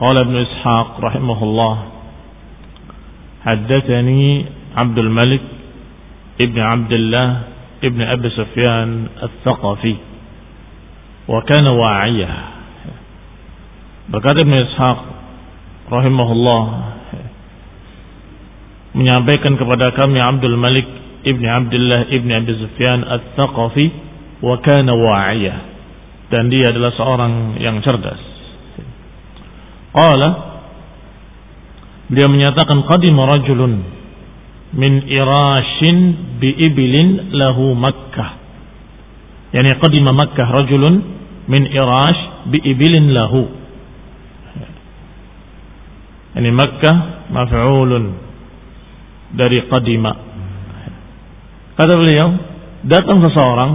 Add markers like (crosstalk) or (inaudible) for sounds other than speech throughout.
قال ابن إسحاق رحمه الله حدثني عبد الملك ابن عبد الله ابن أبي سفيان الثقفي وكان واعية berkata Ibn Ishaq rahimahullah menyampaikan kepada kami Abdul Malik ibni Abdullah ibni Abi Sufyan Al-Thaqafi wa kana wa'iyah dan dia adalah seorang yang cerdas Qala Beliau menyatakan qadima rajulun min irashin bi ibilin lahu Makkah. Yani qadima Makkah rajulun min irash bi ibilin lahu. Yani Makkah maf'ulun dari qadima. Kata beliau, datang seseorang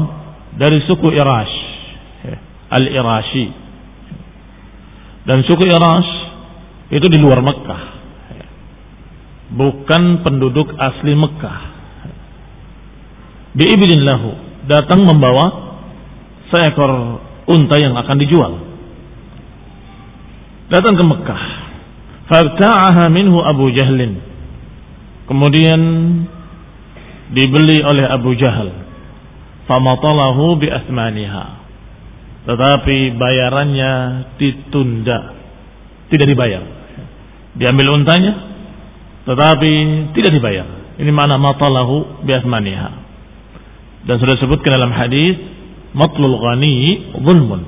dari suku Irash, al-Irashi. Dan suku Irash itu di luar Mekah. Bukan penduduk asli Mekah. Biibilin lahu. Datang membawa seekor unta yang akan dijual. Datang ke Mekah. Fabta'aha minhu Abu Jahlin. Kemudian dibeli oleh Abu Jahal. Famatalahu bi asmaniha. Tetapi bayarannya ditunda. Tidak dibayar. Diambil untanya, tetapi tidak dibayar. Ini mana matalahu biasmaniha. Dan sudah disebutkan dalam hadis, matlul ghani zulmun.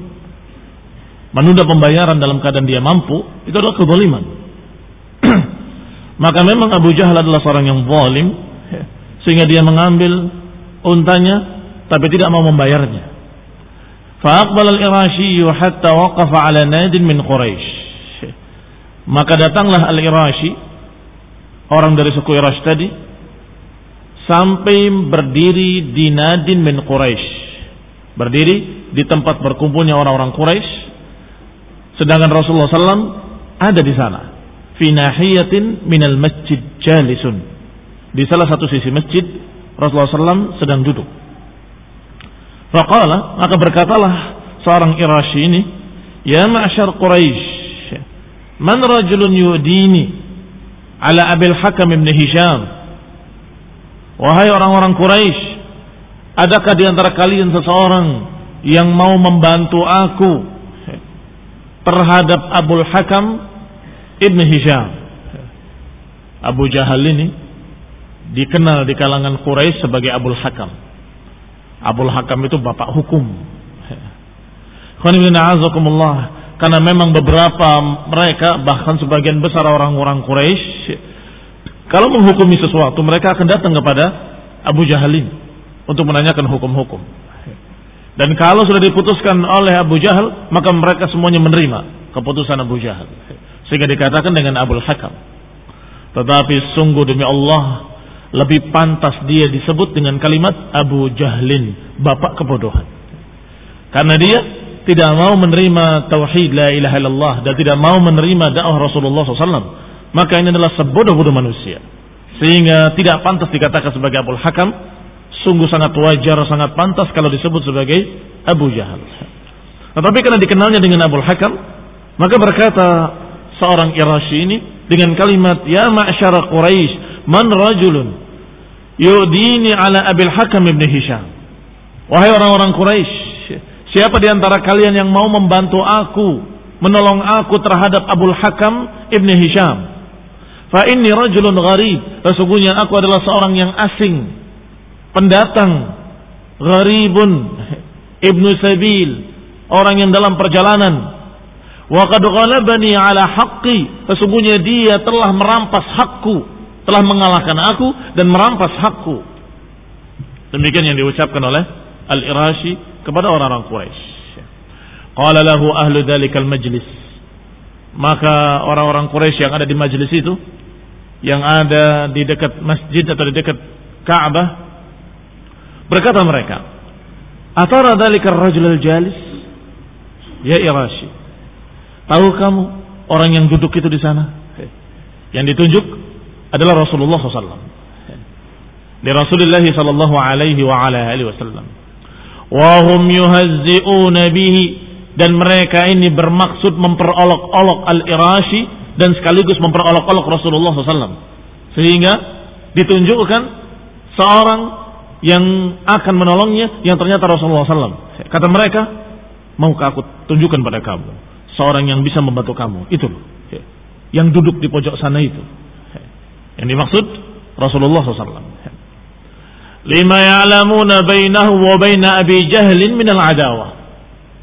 Menunda pembayaran dalam keadaan dia mampu, itu adalah kezaliman. (clears throat) Maka memang Abu Jahal adalah seorang yang zalim, sehingga dia mengambil untanya, tapi tidak mau membayarnya. Fa'aqbal al-Irashi hatta waqafa ala nadin min Quraisy. Maka datanglah Al-Irashi Orang dari suku Irash tadi Sampai berdiri di Nadin bin Quraisy Berdiri di tempat berkumpulnya orang-orang Quraisy Sedangkan Rasulullah SAW ada di sana. Fi nahiyatin minal masjid jalisun. Di salah satu sisi masjid Rasulullah SAW sedang duduk Faqala maka berkatalah seorang Irashi ini Ya ma'asyar Quraisy Man rajulun yudini ala Abil Hakam ibn Hisham. Wahai orang-orang Quraisy Adakah di antara kalian seseorang yang mau membantu aku terhadap Abul Hakam Ibn Hisham? Abu Jahal ini dikenal di kalangan Quraisy sebagai Abul Hakam. Abul Hakam itu bapak hukum. Karena memang beberapa mereka bahkan sebagian besar orang-orang Quraisy kalau menghukumi sesuatu mereka akan datang kepada Abu Jahal ini untuk menanyakan hukum-hukum. Dan kalau sudah diputuskan oleh Abu Jahal, maka mereka semuanya menerima keputusan Abu Jahal. Sehingga dikatakan dengan Abu Hakam. Tetapi sungguh demi Allah, lebih pantas dia disebut dengan kalimat Abu Jahlin, bapak kebodohan. Karena dia tidak mau menerima tauhid la ilaha illallah dan tidak mau menerima dakwah Rasulullah SAW. Maka ini adalah sebodoh-bodoh manusia. Sehingga tidak pantas dikatakan sebagai Abu Hakam sungguh sangat wajar, sangat pantas kalau disebut sebagai Abu Jahal. Tetapi karena dikenalnya dengan Abu Hakam, maka berkata seorang Irasyi ini dengan kalimat ya ma'syara Quraisy man rajulun yudini ala Abil Hakam ibn Hisham. Wahai orang-orang Quraisy, siapa di antara kalian yang mau membantu aku, menolong aku terhadap Abul Hakam ibn Hisham? Fa inni rajulun gharib. Sesungguhnya aku adalah seorang yang asing pendatang, gharibun, ibnu sabil, orang yang dalam perjalanan. Wa qad ghalabani ala haqqi, sesungguhnya dia telah merampas hakku, telah mengalahkan aku dan merampas hakku. Demikian yang diucapkan oleh Al-Irashi kepada orang-orang Quraisy. Qala lahu ahlu dzalikal majlis. Maka orang-orang Quraisy yang ada di majlis itu, yang ada di dekat masjid atau di dekat Ka'bah, Berkata mereka, Atara dalika rajul al-jalis? Ya Irashi. Tahu kamu orang yang duduk itu di sana? Yang ditunjuk adalah Rasulullah SAW. Di Rasulullah sallallahu alaihi wasallam. Wa hum yuhazzi'una bihi dan mereka ini bermaksud memperolok-olok al-Irashi dan sekaligus memperolok-olok Rasulullah SAW. Sehingga ditunjukkan seorang yang akan menolongnya yang ternyata Rasulullah SAW. Kata mereka, maukah aku tunjukkan pada kamu seorang yang bisa membantu kamu? Itu loh. Yang duduk di pojok sana itu. Yang dimaksud Rasulullah SAW. Lima ya'lamuna bainahu wa baina Abi Jahlin minal adawah.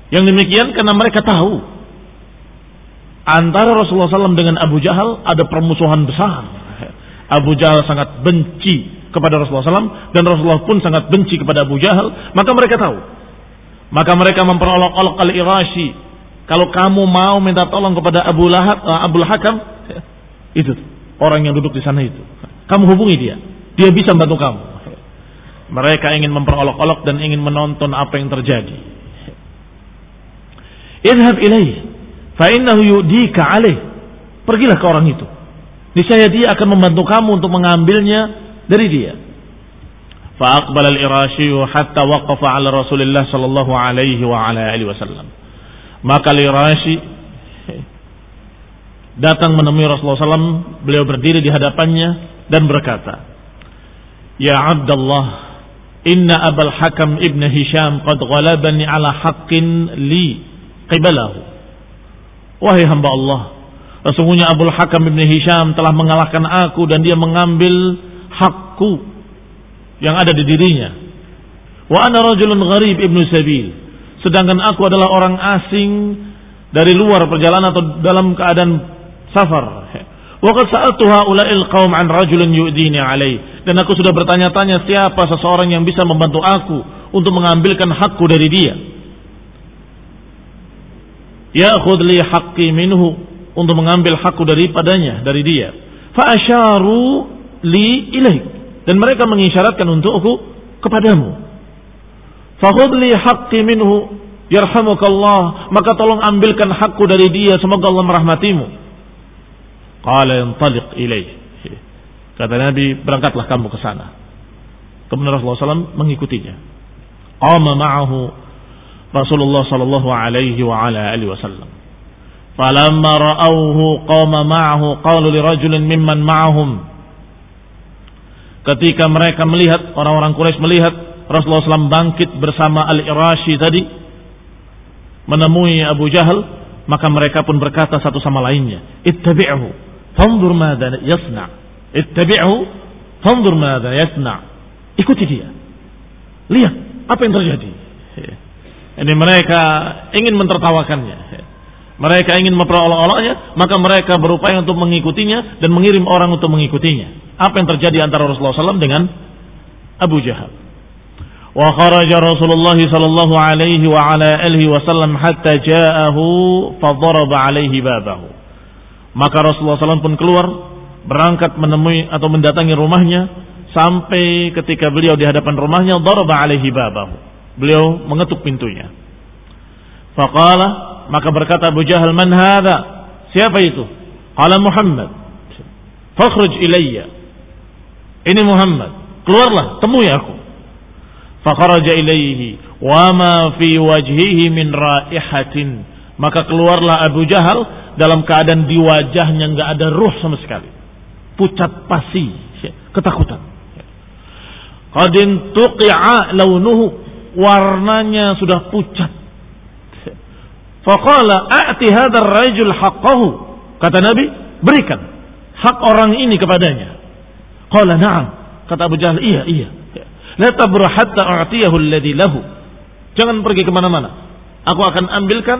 Yang demikian karena mereka tahu antara Rasulullah SAW dengan Abu Jahal ada permusuhan besar. Abu Jahal sangat benci kepada Rasulullah SAW dan Rasulullah pun sangat benci kepada Abu Jahal, maka mereka tahu. Maka mereka memperolok-olok al-Irashi. Kalau kamu mau minta tolong kepada Abu Lahab, uh, Abu Hakam, (laughs) itu orang yang duduk di sana itu. Kamu hubungi dia. Dia bisa membantu kamu. Mereka ingin memperolok-olok dan ingin menonton apa yang terjadi. Idhab ilaih. Fa'innahu yudika alih. Pergilah ke orang itu. Niscaya dia akan membantu kamu untuk mengambilnya dari dia. Fa'aqbal al-irashiyu hatta waqafa ala Rasulullah sallallahu alaihi wa ala alihi wasallam. Maka al-irashi datang menemui Rasulullah SAW beliau berdiri di hadapannya dan berkata Ya Abdullah inna abal hakam ibn Hisham qad ghalabani ala haqqin li qibalahu wahai hamba Allah sesungguhnya Abul Hakam ibn Hisham telah mengalahkan aku dan dia mengambil hakku yang ada di dirinya. Wa ana rajulun gharib ibnu sabil. Sedangkan aku adalah orang asing dari luar perjalanan atau dalam keadaan safar. Wa qad sa'altu haula'il qaum an rajulin yu'dini alai. Dan aku sudah bertanya-tanya siapa seseorang yang bisa membantu aku untuk mengambilkan hakku dari dia. Ya khudli haqqi minhu untuk mengambil hakku daripadanya, dari dia. Fa asyaru li ilaik dan mereka mengisyaratkan untukku kepadamu fakhudh li haqqi minhu yarhamukallah maka tolong ambilkan hakku dari dia semoga Allah merahmatimu qala yantaliq ilaih kata Nabi berangkatlah kamu ke sana. Kemudian Rasulullah SAW mengikutinya. Qama ma'ahu Rasulullah sallallahu alaihi wa ala alihi wasallam. Falamma ra'awhu qama ma'ahu qalu li rajulin mimman ma'ahum. Ketika mereka melihat orang-orang Quraisy melihat Rasulullah SAW bangkit bersama Al-Irashi tadi menemui Abu Jahal, maka mereka pun berkata satu sama lainnya, "Ittabi'hu, fanzur madza yasna." Ittabi'hu, fanzur madza yasna. Ikuti dia. Lihat apa yang terjadi. Ini mereka ingin mentertawakannya. Mereka ingin memperolok-oloknya, maka mereka berupaya untuk mengikutinya dan mengirim orang untuk mengikutinya. Apa yang terjadi antara Rasulullah SAW dengan Abu Jahal? Wa kharaja Rasulullah sallallahu alaihi wa ala alihi wasallam hatta ja'ahu fadaraba alaihi babahu. Maka Rasulullah SAW pun keluar berangkat menemui atau mendatangi rumahnya sampai ketika beliau di hadapan rumahnya daraba alaihi babahu. Beliau mengetuk pintunya. Faqala maka berkata Abu Jahal, "Man hadha?" Siapa itu? Qala Muhammad. Fakhruj ilayya. Ini Muhammad. Keluarlah, temui aku. Fakharaja ilayhi wa fi wajhihi min raihatin. Maka keluarlah Abu Jahal dalam keadaan di wajahnya enggak ada ruh sama sekali. Pucat pasi, ketakutan. Qadin tuqi'a launuhu, warnanya sudah pucat Faqala a'ti hadzal rajul haqqahu. Kata Nabi, berikan hak orang ini kepadanya. Qala na'am. Kata Abu Jahal, iya, iya. La tabra hatta a'tiyahu alladhi lahu. Jangan pergi ke mana-mana. Aku akan ambilkan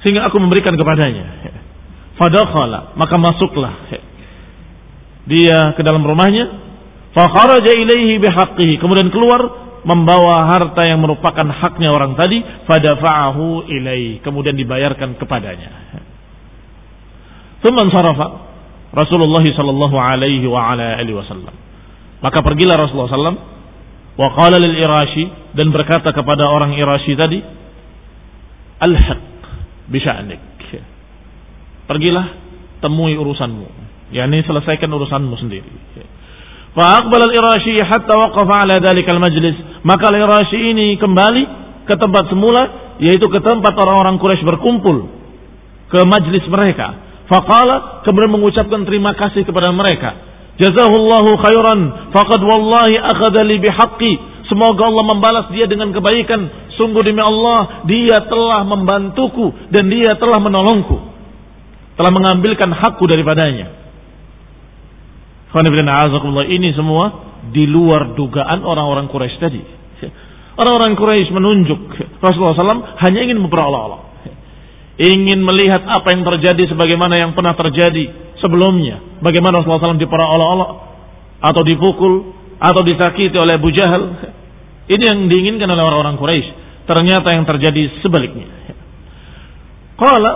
sehingga aku memberikan kepadanya. Fadakhala, maka masuklah dia ke dalam rumahnya. Fakharaja ilaihi bihaqqihi. Kemudian keluar membawa harta yang merupakan haknya orang tadi fadafa'ahu ilai kemudian dibayarkan kepadanya Thumma sarafa Rasulullah sallallahu alaihi wa ala alihi wasallam maka pergilah Rasulullah sallam wa qala lil irashi dan berkata kepada orang irashi tadi alhaq bisya'nik pergilah temui urusanmu yakni selesaikan urusanmu sendiri Fa'aqbal al-Irashi hatta waqafa ala dalikal majlis. Maka al-Irashi ini kembali ke tempat semula, yaitu ke tempat orang-orang Quraisy berkumpul ke majlis mereka. Faqala kemudian mengucapkan terima kasih kepada mereka. Jazahullahu khairan faqad wallahi akhadha bihaqqi. Semoga Allah membalas dia dengan kebaikan. Sungguh demi Allah, dia telah membantuku dan dia telah menolongku. Telah mengambilkan hakku daripadanya. Ini semua di luar dugaan orang-orang Quraisy tadi. Orang-orang Quraisy menunjuk Rasulullah SAW hanya ingin memperolok-olok. Ingin melihat apa yang terjadi sebagaimana yang pernah terjadi sebelumnya. Bagaimana Rasulullah SAW diperolok-olok atau dipukul atau disakiti oleh Abu Jahal. Ini yang diinginkan oleh orang-orang Quraisy. Ternyata yang terjadi sebaliknya. Qala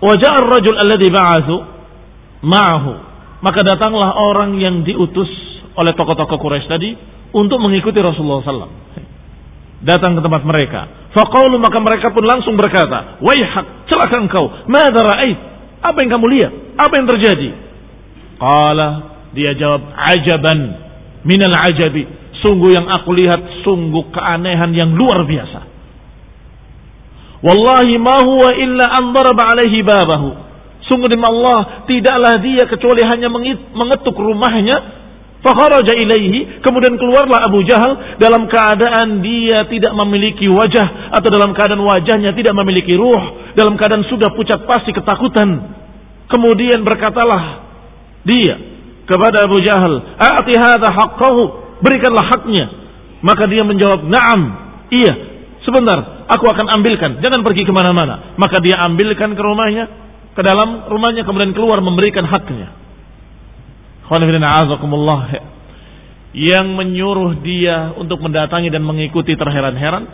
wajah ar-rajul alladhi ba'athu ma'ahu maka datanglah orang yang diutus oleh tokoh-tokoh Quraisy tadi untuk mengikuti Rasulullah SAW. Datang ke tempat mereka. Faqaulu maka mereka pun langsung berkata, Waihak, celaka engkau. Mada ra'ait? Apa yang kamu lihat? Apa yang terjadi? Qala, dia jawab, ajaban minal ajabi. Sungguh yang aku lihat, sungguh keanehan yang luar biasa. Wallahi ma huwa illa an daraba alaihi babahu. Sungguh demi Allah, tidaklah dia kecuali hanya mengetuk rumahnya. Fakharaja ilaihi, kemudian keluarlah Abu Jahal dalam keadaan dia tidak memiliki wajah atau dalam keadaan wajahnya tidak memiliki ruh, dalam keadaan sudah pucat pasti ketakutan. Kemudian berkatalah dia kepada Abu Jahal, "A'ti hadha haqqahu." Berikanlah haknya. Maka dia menjawab, "Na'am." Iya, sebentar, aku akan ambilkan. Jangan pergi ke mana-mana. Maka dia ambilkan ke rumahnya, ke dalam rumahnya kemudian keluar memberikan haknya. Yang menyuruh dia untuk mendatangi dan mengikuti terheran-heran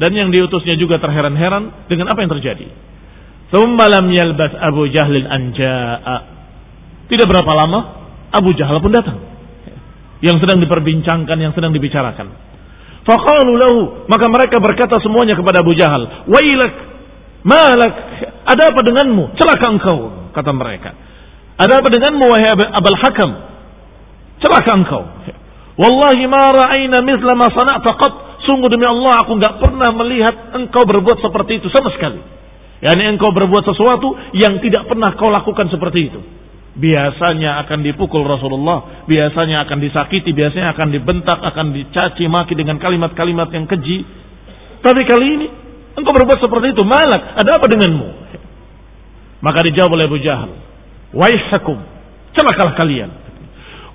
dan yang diutusnya juga terheran-heran dengan apa yang terjadi. Tsummalam yalbas Abu Jahlin anja'a. Tidak berapa lama Abu Jahal pun datang. Yang sedang diperbincangkan, yang sedang dibicarakan. Faqalu lahu, maka mereka berkata semuanya kepada Abu Jahal, "Wailak, malak, ada apa denganmu? Celaka engkau, kata mereka. Ada apa denganmu wahai Abul Hakam? Celaka engkau. Wallahi ma ra'ayna mithla ma sana'ta qat. Sungguh demi Allah aku enggak pernah melihat engkau berbuat seperti itu sama sekali. Yani engkau berbuat sesuatu yang tidak pernah kau lakukan seperti itu. Biasanya akan dipukul Rasulullah, biasanya akan disakiti, biasanya akan dibentak, akan dicaci maki dengan kalimat-kalimat yang keji. Tapi kali ini engkau berbuat seperti itu, malak, ada apa denganmu? Maka dijawab oleh Abu Jahal, Waihakum, celakalah kalian.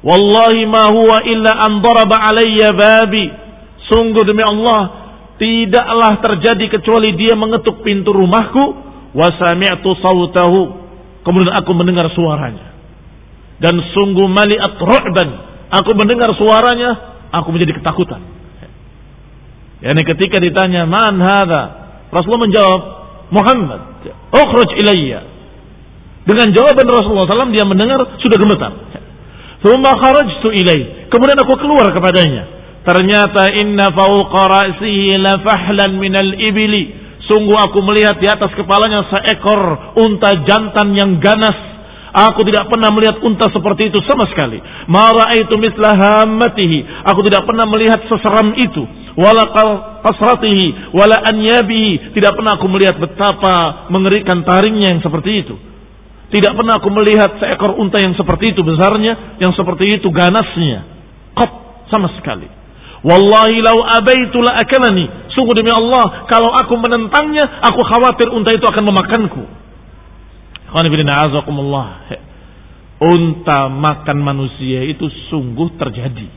Wallahi ma huwa illa an daraba alayya babi. Sungguh demi Allah, tidaklah terjadi kecuali dia mengetuk pintu rumahku wa sami'tu sautahu. Kemudian aku mendengar suaranya dan sungguh mali'at ru'ban. Aku mendengar suaranya, aku menjadi ketakutan. Yani ketika ditanya, "Man hadha?" Rasulullah menjawab, "Muhammad, ukhruj ilayya." Dengan jawaban Rasulullah SAW dia mendengar sudah gemetar. Thumma kharajtu ilai. Kemudian aku keluar kepadanya. Ternyata inna fawqa ra'sihi la fahlan minal ibili. Sungguh aku melihat di atas kepalanya seekor unta jantan yang ganas Aku tidak pernah melihat unta seperti itu sama sekali. Mara itu mislahamatihi. Aku tidak pernah melihat seseram itu. Wala kasratihi, wala anyabihi. Tidak pernah aku melihat betapa mengerikan taringnya yang seperti itu. Tidak pernah aku melihat seekor unta yang seperti itu besarnya, yang seperti itu ganasnya. Kop sama sekali. Wallahi lau abaitu la akalani. Sungguh demi Allah, kalau aku menentangnya, aku khawatir unta itu akan memakanku. Unta makan manusia itu sungguh terjadi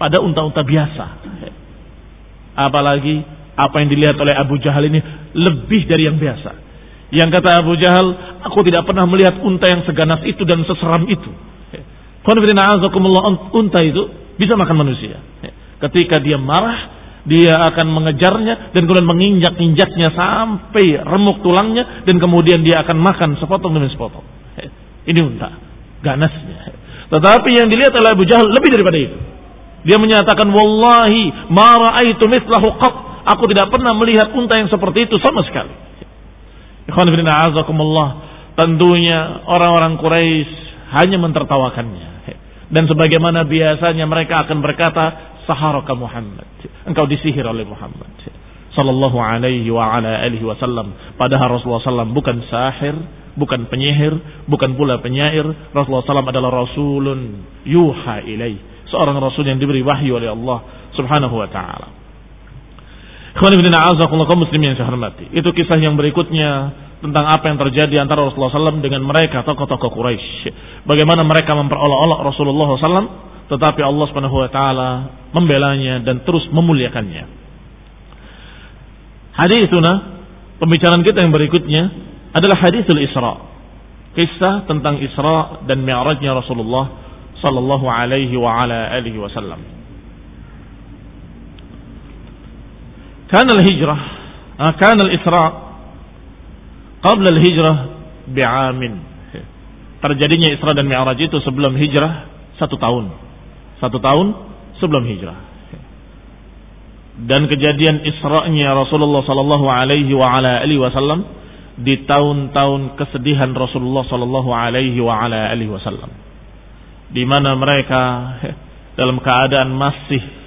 pada unta-unta biasa. Apalagi apa yang dilihat oleh Abu Jahal ini lebih dari yang biasa. Yang kata Abu Jahal, aku tidak pernah melihat unta yang seganas itu dan seseram itu. Unta itu bisa makan manusia. Ketika dia marah, dia akan mengejarnya dan kemudian menginjak-injaknya sampai remuk tulangnya dan kemudian dia akan makan sepotong demi sepotong. Ini unta, ganasnya. Tetapi yang dilihat oleh Abu Jahal lebih daripada itu. Dia menyatakan wallahi ma raaitu mithlahu qat. Aku tidak pernah melihat unta yang seperti itu sama sekali. Ikhwan fillah azakumullah. Tentunya orang-orang Quraisy hanya mentertawakannya. Dan sebagaimana biasanya mereka akan berkata, saharaka Muhammad. Engkau disihir oleh Muhammad. Sallallahu alaihi wa ala alihi wasallam. Padahal Rasulullah SAW bukan sahir, bukan penyihir, bukan pula penyair. Rasulullah SAW adalah Rasulun yuha ilaih. Seorang Rasul yang diberi wahyu oleh Allah subhanahu wa ta'ala. Muslimin. Itu kisah yang berikutnya tentang apa yang terjadi antara Rasulullah SAW dengan mereka tokoh-tokoh Quraisy. Bagaimana mereka memperolok-olok Rasulullah SAW tetapi Allah Subhanahu wa taala membelanya dan terus memuliakannya. Hadisuna pembicaraan kita yang berikutnya adalah hadisul Isra. Kisah tentang Isra dan Mi'rajnya Rasulullah sallallahu alaihi wasallam. Kana al-hijrah, kana al-Isra qabla al-hijrah bi'amin. Terjadinya Isra dan Mi'raj itu sebelum hijrah satu tahun. Satu tahun sebelum hijrah. Dan kejadian Isra'nya Rasulullah sallallahu alaihi wa ala alihi wasallam di tahun-tahun kesedihan Rasulullah sallallahu alaihi wa ala alihi wasallam. Di mana mereka dalam keadaan masih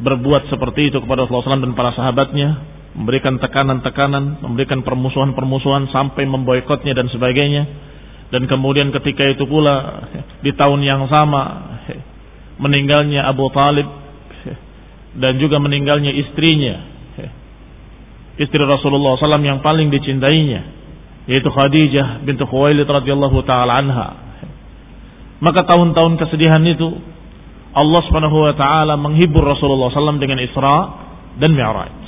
berbuat seperti itu kepada Rasulullah SAW dan para sahabatnya, memberikan tekanan-tekanan, memberikan permusuhan-permusuhan sampai memboikotnya dan sebagainya. Dan kemudian ketika itu pula di tahun yang sama meninggalnya Abu Talib dan juga meninggalnya istrinya istri Rasulullah SAW yang paling dicintainya yaitu Khadijah bintu Khuwailid radhiyallahu taala anha. Maka tahun-tahun kesedihan itu Allah Subhanahu wa taala menghibur Rasulullah SAW dengan Isra dan Mi'raj.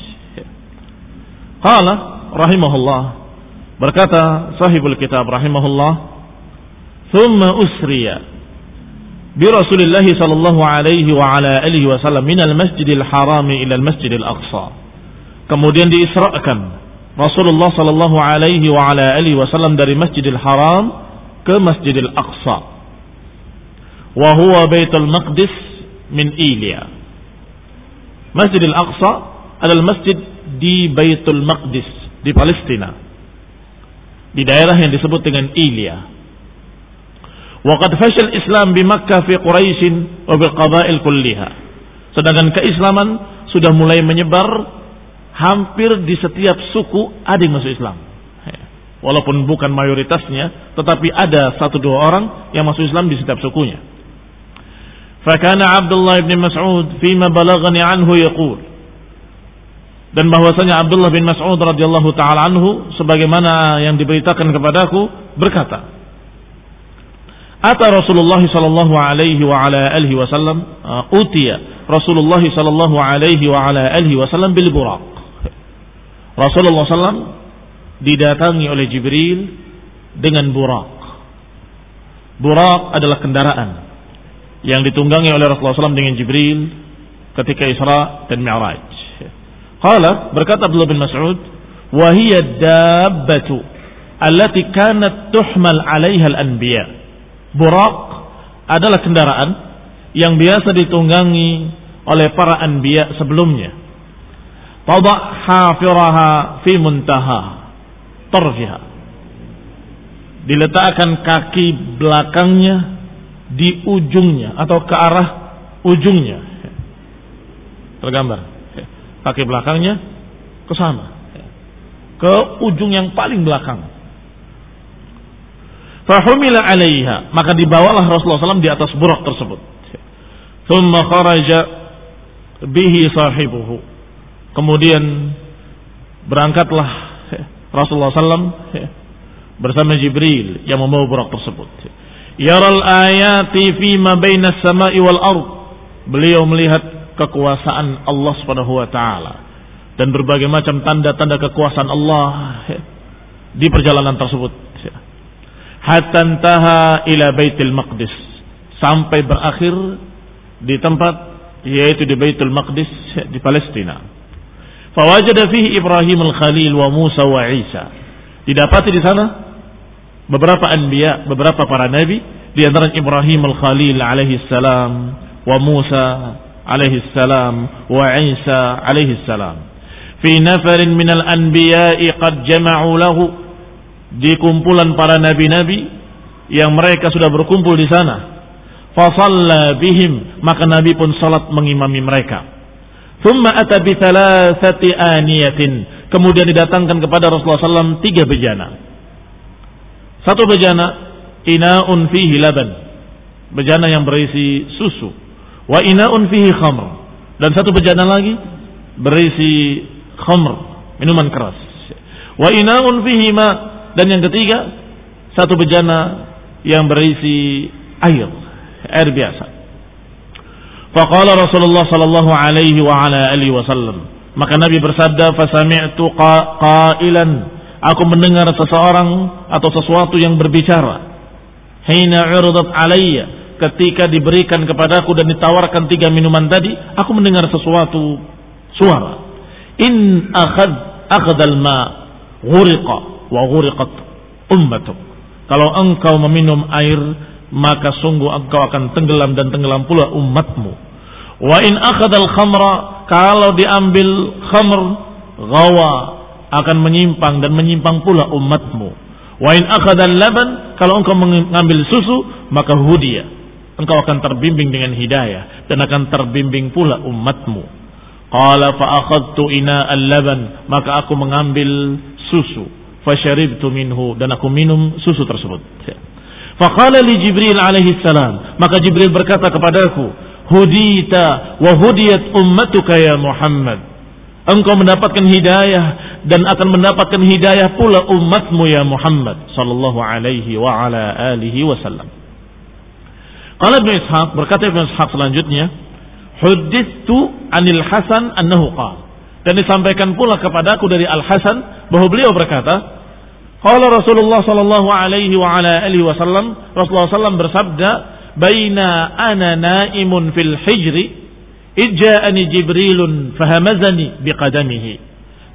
Qala rahimahullah berkata sahibul kitab rahimahullah ثم أسري برسول الله صلى الله عليه وعلى آله وسلم من المسجد الحرام إلى المسجد الأقصى kemudian diisrakan Rasulullah sallallahu alaihi wa ala alihi wasallam dari Masjidil Haram ke Masjidil Aqsa. Wa huwa Baitul Maqdis min Ilya. Masjidil Aqsa adalah masjid di Baitul Maqdis di Palestina. Di daerah yang disebut dengan Ilya. Waqad fashal Islam di Makkah fi Quraisy wa bil qabail kulliha. Sedangkan keislaman sudah mulai menyebar hampir di setiap suku ada yang masuk Islam. walaupun bukan mayoritasnya, tetapi ada satu dua orang yang masuk Islam di setiap sukunya. Fakana Abdullah bin Mas'ud fima balagani anhu yaqul dan bahwasanya Abdullah bin Mas'ud radhiyallahu taala anhu sebagaimana yang diberitakan kepadaku berkata Ata Rasulullah sallallahu alaihi wa ala alihi wasallam uh, utiya Rasulullah sallallahu alaihi wa ala alihi wasallam bil buraq. Rasulullah sallam didatangi oleh Jibril dengan buraq. Buraq adalah kendaraan yang ditunggangi oleh Rasulullah SAW dengan Jibril ketika Isra dan Mi'raj. Qala berkata Abdullah bin Mas'ud, "Wa hiya dabbatu allati kanat tuhmal 'alaiha al-anbiya." Buraq adalah kendaraan yang biasa ditunggangi oleh para anbiya sebelumnya. Tada' hafiraha fi muntaha tarfiha. Diletakkan kaki belakangnya di ujungnya atau ke arah ujungnya. Tergambar. Kaki belakangnya ke sana. Ke ujung yang paling belakang. Fahumila alaiha. Maka dibawalah Rasulullah SAW di atas burak tersebut. Thumma kharaja bihi sahibuhu. Kemudian berangkatlah Rasulullah SAW bersama Jibril yang membawa burak tersebut yaral ayati fi ma baina samai wal ard beliau melihat kekuasaan Allah Subhanahu wa taala dan berbagai macam tanda-tanda kekuasaan Allah di perjalanan tersebut. Hatta taha ila Baitul Maqdis sampai berakhir di tempat yaitu di Baitul Maqdis di Palestina. Fawajada fihi Ibrahim al-Khalil wa Musa wa Isa. Didapati di sana beberapa anbiya, beberapa para nabi, di antara Ibrahim al-Khalil alaihi salam wa Musa alaihi salam wa Isa alaihi salam. Fi nafarin minal anbiya'i qad jama'u lahu. Di kumpulan para nabi-nabi yang mereka sudah berkumpul di sana. Fasalla bihim maka nabi pun salat mengimami mereka. Thumma ata bi thalathati aniyatin. Kemudian didatangkan kepada Rasulullah SAW tiga bejana satu bejana inaun fihi laban bejana yang berisi susu Wa ina'un fihi khamr. Dan satu bejana lagi berisi khamr, minuman keras. Wa ina'un fihi ma. Dan yang ketiga, satu bejana yang berisi air, air biasa. Faqala Rasulullah sallallahu alaihi wa ala alihi wasallam. Maka Nabi bersabda, "Fasami'tu qailan" Aku mendengar seseorang atau sesuatu yang berbicara. Hina 'uridat alayya ketika diberikan kepadaku dan ditawarkan tiga minuman tadi, aku mendengar sesuatu suara. In akhad akhadal ma ghuriqa wa ghuriqat ummatuk. Kalau engkau meminum air, maka sungguh engkau akan tenggelam dan tenggelam pula umatmu. Wa in akhadal khamra, kalau diambil khamr, gawa akan menyimpang dan menyimpang pula umatmu. Wa in akhadal laban, kalau engkau mengambil susu, maka hudiyah engkau akan terbimbing dengan hidayah dan akan terbimbing pula umatmu. Qala fa akhadtu ina al-laban, maka aku mengambil susu, fasharibtu minhu dan aku minum susu tersebut. Faqala li Jibril alaihi salam, maka Jibril berkata kepadaku, "Hudita wa hudiyat ummatuka ya Muhammad." Engkau mendapatkan hidayah dan akan mendapatkan hidayah pula umatmu ya Muhammad sallallahu alaihi wa ala alihi wasallam. Qala Ibnu Ishaq berkata Ibnu Ishaq selanjutnya, "Huddithu 'anil Hasan annahu qala." Dan disampaikan pula kepadaku dari Al Hasan bahwa beliau berkata, Qala Rasulullah sallallahu alaihi wa ala alihi wasallam, Rasulullah sallam bersabda, "Baina ana naimun fil hijri, ijja'ani Jibrilun fahamazani biqadamihi."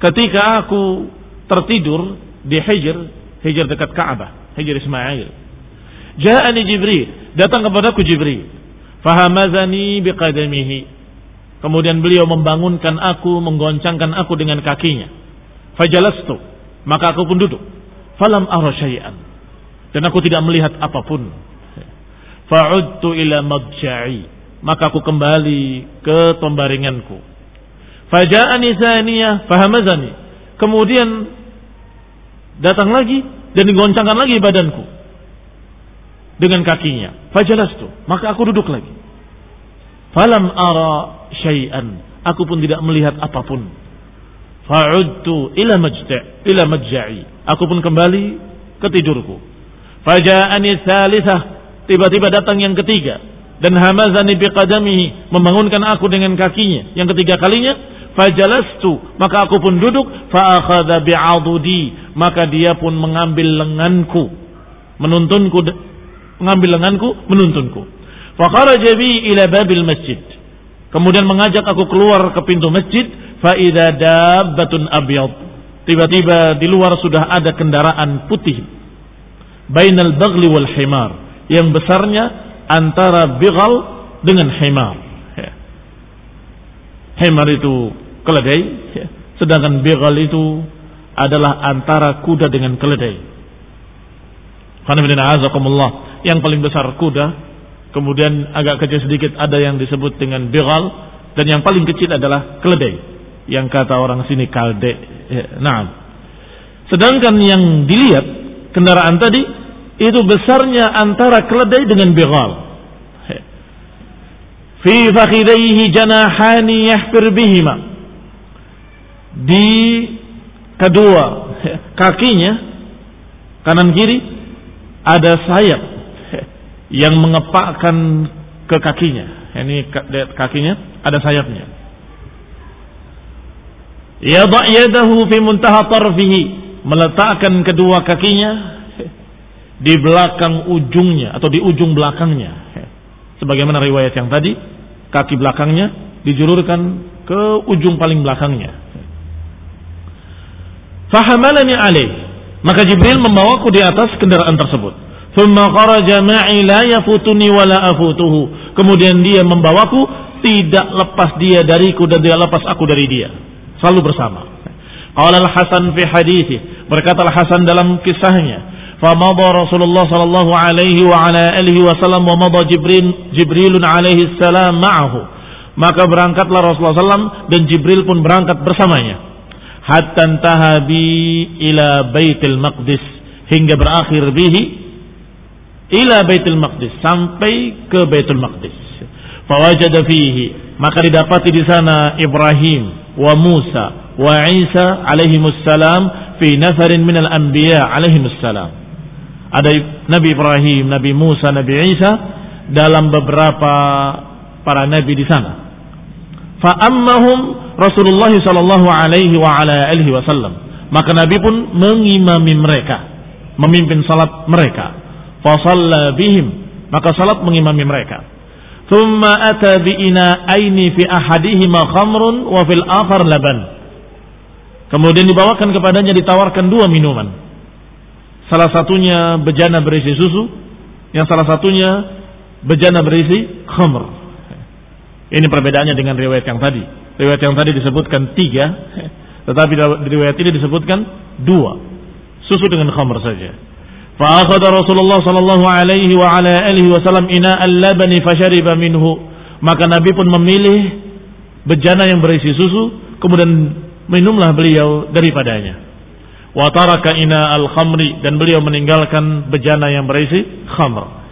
Ketika aku tertidur di Hijr, Hijr dekat Ka'bah, Hijr Ismail. Ja'ani Jibril, Datang kepadaku Jibril. Fahamazani biqadamihi. Kemudian beliau membangunkan aku, menggoncangkan aku dengan kakinya. Fajalastu. Maka aku pun duduk. Falam ara. Dan aku tidak melihat apa pun. Fa'udtu ila madja'i. Maka aku kembali ke pembaringanku. Faja'ani saniyah fahamazani. Kemudian datang lagi dan digoncangkan lagi badanku dengan kakinya. Fajalastu, maka aku duduk lagi. Falam ara syai'an, aku pun tidak melihat apa pun. Fa'udtu ila majda' ila majja'i. Aku pun kembali ke tidurku. Faja'ani thalithah, tiba-tiba datang yang ketiga dan hamazani biqadamihi membangunkan aku dengan kakinya. Yang ketiga kalinya fajalastu maka aku pun duduk fa akhadha bi'adudi maka dia pun mengambil lenganku. Menuntunku mengambil lenganku menuntunku. Fa kharaja bi ila babil masjid. Kemudian mengajak aku keluar ke pintu masjid fa idza dabbatun abyad. Tiba-tiba di luar sudah ada kendaraan putih. Bainal bagli wal himar. Yang besarnya antara bighal dengan himar Himar itu keledai, ya. sedangkan begal itu adalah antara kuda dengan keledai. Yang paling besar kuda, kemudian agak kecil sedikit ada yang disebut dengan begal, dan yang paling kecil adalah keledai. Yang kata orang sini kalde. Ya, nah, sedangkan yang dilihat kendaraan tadi itu besarnya antara keledai dengan begal. Ya. Fi fakhidaihi janahani yahfir bihima di kedua (laughs) kakinya kanan kiri ada sayap (laughs) yang mengepakkan ke kakinya. Ini kakinya ada sayapnya. Yadha yadahu fi muntaha tarfihi meletakkan kedua kakinya (laughs) di belakang ujungnya atau di ujung belakangnya. Sebagaimana riwayat yang tadi, kaki belakangnya dijulurkan ke ujung paling belakangnya. Fahamalani alaih. Maka Jibril membawaku di atas kendaraan tersebut. Thumma kharaja ma'i la yafutuni wa la afutuhu. Kemudian dia membawaku tidak lepas dia dariku dan tidak lepas aku dari dia. Selalu bersama. Qala al-Hasan fi hadithi. Berkata al-Hasan dalam kisahnya. Famada Rasulullah sallallahu alaihi wa ala alihi wasallam wa mada Jibril Jibrilun alaihi salam ma'ahu. Maka berangkatlah Rasulullah SAW dan Jibril pun berangkat bersamanya hatta tahabi ila Baitul Maqdis hingga berakhir bihi ila Baitul Maqdis sampai ke Baitul Maqdis. Fawajada fihi maka didapati di sana Ibrahim wa Musa wa Isa alaihi salam fi nafarin minal anbiya alaihi salam. Ada Nabi Ibrahim, Nabi Musa, Nabi Isa dalam beberapa para nabi di sana. Fa ammahum Rasulullah sallallahu alaihi wa ala alihi wasallam. Maka Nabi pun mengimami mereka, memimpin salat mereka. Fa bihim, maka salat mengimami mereka. Thumma ata bi aini fi ahadihima khamrun wa fil akhar laban. Kemudian dibawakan kepadanya ditawarkan dua minuman. Salah satunya bejana berisi susu, yang salah satunya bejana berisi khamr. Ini perbedaannya dengan riwayat yang tadi. Riwayat yang tadi disebutkan tiga, tetapi di riwayat ini disebutkan dua. Susu dengan khamr saja. Fa'akhadha Rasulullah sallallahu alaihi wa ala alihi wasallam ina al-labani fashariba minhu. Maka Nabi pun memilih bejana yang berisi susu, kemudian minumlah beliau daripadanya. Wa taraka ina al-khamri dan beliau meninggalkan bejana yang berisi khamr.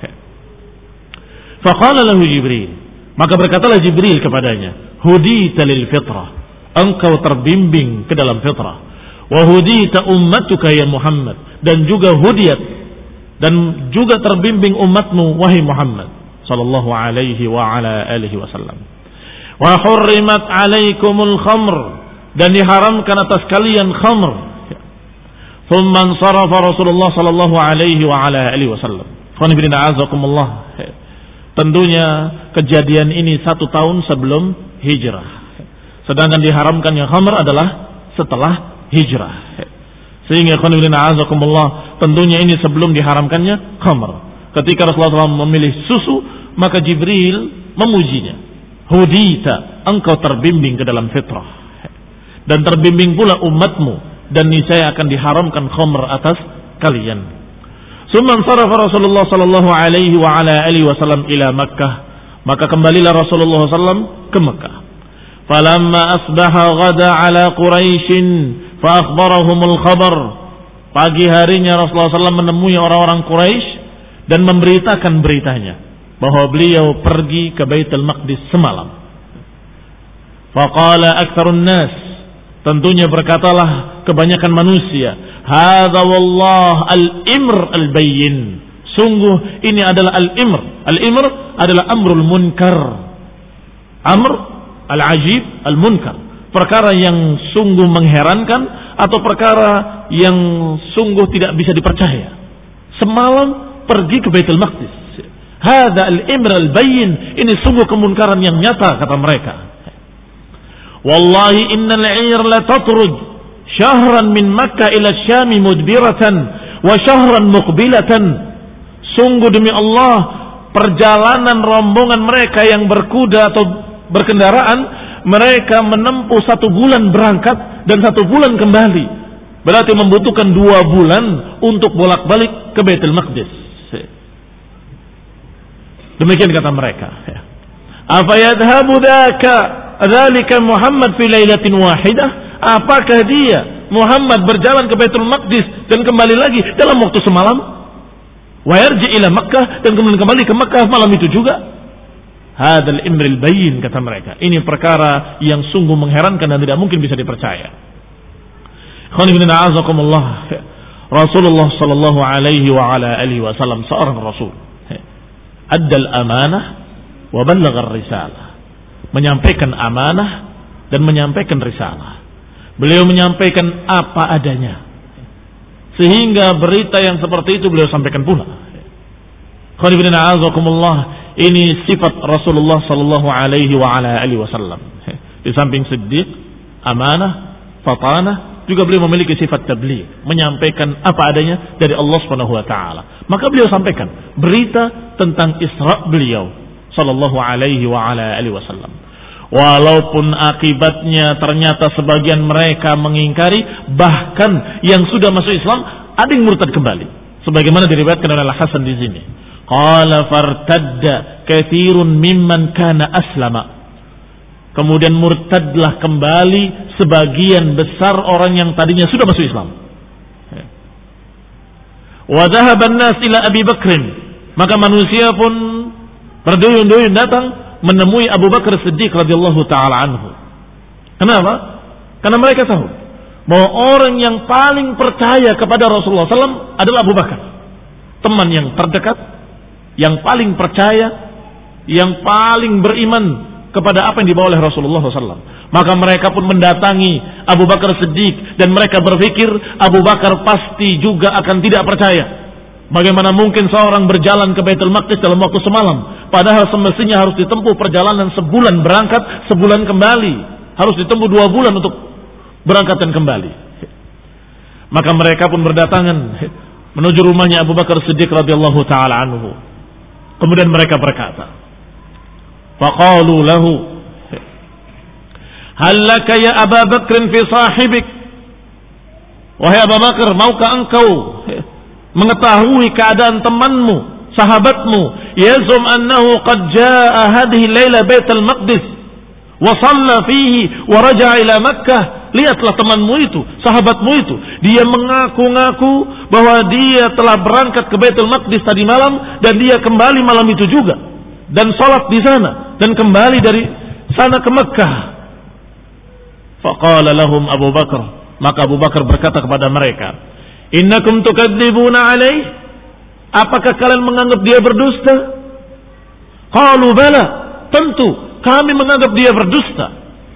Faqala lahu Jibril. Maka berkatalah Jibril kepadanya, hudita lil fitrah. Engkau terbimbing ke dalam fitrah. Wa hudita ummatuka ya Muhammad. Dan juga hudiat. Dan juga terbimbing umatmu wahai Muhammad. Sallallahu alaihi wa ala alihi wasallam. Wa hurrimat alaikumul khamr. Dan diharamkan atas kalian khamr. Thumman sarafa Rasulullah sallallahu alaihi wa ala alihi wasallam. Tentunya kejadian ini satu tahun sebelum hijrah. Sedangkan diharamkan yang khamr adalah setelah hijrah. Sehingga tentunya ini sebelum diharamkannya khamr. Ketika Rasulullah SAW memilih susu, maka Jibril memujinya. Hudita, engkau terbimbing ke dalam fitrah. Dan terbimbing pula umatmu. Dan niscaya akan diharamkan khamr atas kalian. Summan sarafa Rasulullah sallallahu alaihi wa ala alihi wasallam ila Makkah. Maka kembalilah Rasulullah sallam ke Makkah. Falamma asbaha ghada ala Quraisy fa akhbarahum al-khabar. Pagi harinya Rasulullah SAW menemui orang-orang Quraisy dan memberitakan beritanya bahwa beliau pergi ke Baitul Maqdis semalam. Faqala aktsarun nas tentunya berkatalah kebanyakan manusia, "Hadza wallah al-imr al-bayyin." Sungguh ini adalah al-imr. Al-imr adalah amrul munkar. Amr al-ajib al-munkar. Perkara yang sungguh mengherankan atau perkara yang sungguh tidak bisa dipercaya. Semalam pergi ke Baitul Maqdis. Hada al-imr al-bayyin. Ini sungguh kemunkaran yang nyata kata mereka. Wallahi innal 'ir la tatruj syahran min Makkah ila Syam mudbiratan wa syahran muqbilatan Sungguh demi Allah, perjalanan rombongan mereka yang berkuda atau berkendaraan, mereka menempuh satu bulan berangkat dan satu bulan kembali. Berarti membutuhkan dua bulan untuk bolak-balik ke Baitul Maqdis. Demikian kata mereka. Apa yadhabu dhaka dzalika Muhammad fi lailatin wahidah? Apakah dia Muhammad berjalan ke Baitul Maqdis dan kembali lagi dalam waktu semalam? wa ila Makkah dan kemudian kembali ke Makkah malam itu juga. Hadal imril bayin kata mereka. Ini perkara yang sungguh mengherankan dan tidak mungkin bisa dipercaya. Rasulullah sallallahu alaihi wa ala alihi wasallam seorang rasul. Addal amanah wa risalah. Menyampaikan amanah dan menyampaikan risalah. Beliau menyampaikan apa adanya sehingga berita yang seperti itu beliau sampaikan pula. Ini sifat Rasulullah sallallahu alaihi wa ala alihi wasallam. Di samping siddiq, amanah, fatanah, juga beliau memiliki sifat tabligh, menyampaikan apa adanya dari Allah Subhanahu wa taala. Maka beliau sampaikan berita tentang Isra beliau sallallahu alaihi wa ala alihi wasallam. Walaupun akibatnya ternyata sebagian mereka mengingkari, bahkan yang sudah masuk Islam ada yang murtad kembali. Sebagaimana diriwayatkan oleh Hasan di sini. Qala fartadda kathirun mimman kana aslama. Kemudian murtadlah kembali sebagian besar orang yang tadinya sudah masuk Islam. Wa ila Abi Bakrin. Maka manusia pun berduyun-duyun datang menemui Abu Bakar Siddiq radhiyallahu taala anhu. Kenapa? Karena mereka tahu bahwa orang yang paling percaya kepada Rasulullah SAW adalah Abu Bakar. Teman yang terdekat, yang paling percaya, yang paling beriman kepada apa yang dibawa oleh Rasulullah SAW. Maka mereka pun mendatangi Abu Bakar Siddiq dan mereka berpikir Abu Bakar pasti juga akan tidak percaya Bagaimana mungkin seorang berjalan ke Baitul Maqdis dalam waktu semalam? Padahal semestinya harus ditempuh perjalanan sebulan berangkat, sebulan kembali. Harus ditempuh dua bulan untuk berangkat dan kembali. Maka mereka pun berdatangan menuju rumahnya Abu Bakar Siddiq radhiyallahu taala anhu. Kemudian mereka berkata, "Faqalu lahu, hal laka ya Abu Bakr fi sahibik?" Wahai Abu Bakar, maukah engkau mengetahui keadaan temanmu, sahabatmu, yazum annahu qad jaa hadhihi laila Baitul Maqdis wa shalla fihi wa raja'a ila Makkah. Lihatlah temanmu itu, sahabatmu itu, dia mengaku-ngaku bahwa dia telah berangkat ke Baitul Maqdis tadi malam dan dia kembali malam itu juga dan salat di sana dan kembali dari sana ke Makkah. Faqala lahum Abu Bakar, maka Abu Bakar berkata kepada mereka, Innakum tukadzibuna alaih? Apakah kalian menganggap dia berdusta? Qalu bala. Tentu kami menganggap dia berdusta.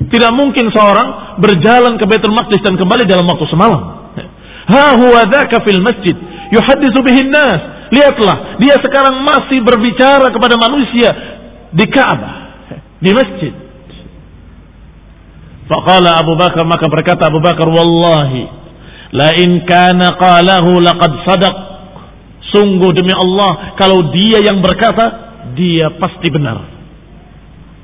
Tidak mungkin seorang berjalan ke Baitul Maqdis dan kembali dalam waktu semalam. Ha huwa dzaka fil masjid yuhadditsu bihi nas. Lihatlah, dia sekarang masih berbicara kepada manusia di Ka'bah, di masjid. Faqala Abu Bakar maka berkata Abu Bakar wallahi La in kana qalahu laqad sadaq. Sungguh demi Allah, kalau dia yang berkata, dia pasti benar.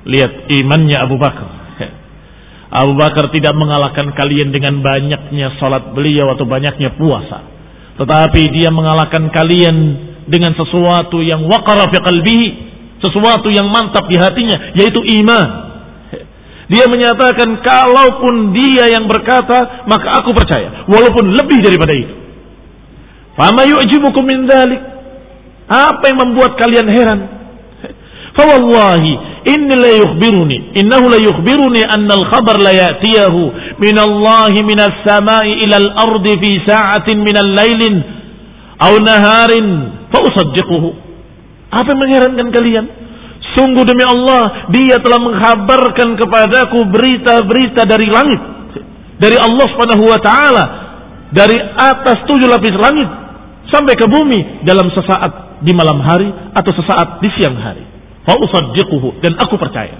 Lihat imannya Abu Bakar. (laughs) Abu Bakar tidak mengalahkan kalian dengan banyaknya salat beliau atau banyaknya puasa. Tetapi dia mengalahkan kalian dengan sesuatu yang waqara fi qalbihi, sesuatu yang mantap di hatinya, yaitu iman. Dia menyatakan kalaupun dia yang berkata, maka aku percaya. Walaupun lebih daripada itu. Fama yu'jibukum min dhalik? Apa yang membuat kalian heran? Fawallahi inni la yukhbiruni innahu la yukhbiruni anna al-khabar la ya'tiyahu min Allah min as-sama'i ila al-ardi fi sa'atin min al-lailin aw naharin fa usaddiquhu. Apa yang mengherankan kalian? Sungguh demi Allah, dia telah menghabarkan kepadaku berita-berita dari langit. Dari Allah subhanahu wa ta'ala. Dari atas tujuh lapis langit. Sampai ke bumi dalam sesaat di malam hari atau sesaat di siang hari. Fa'usaddiquhu. Dan aku percaya.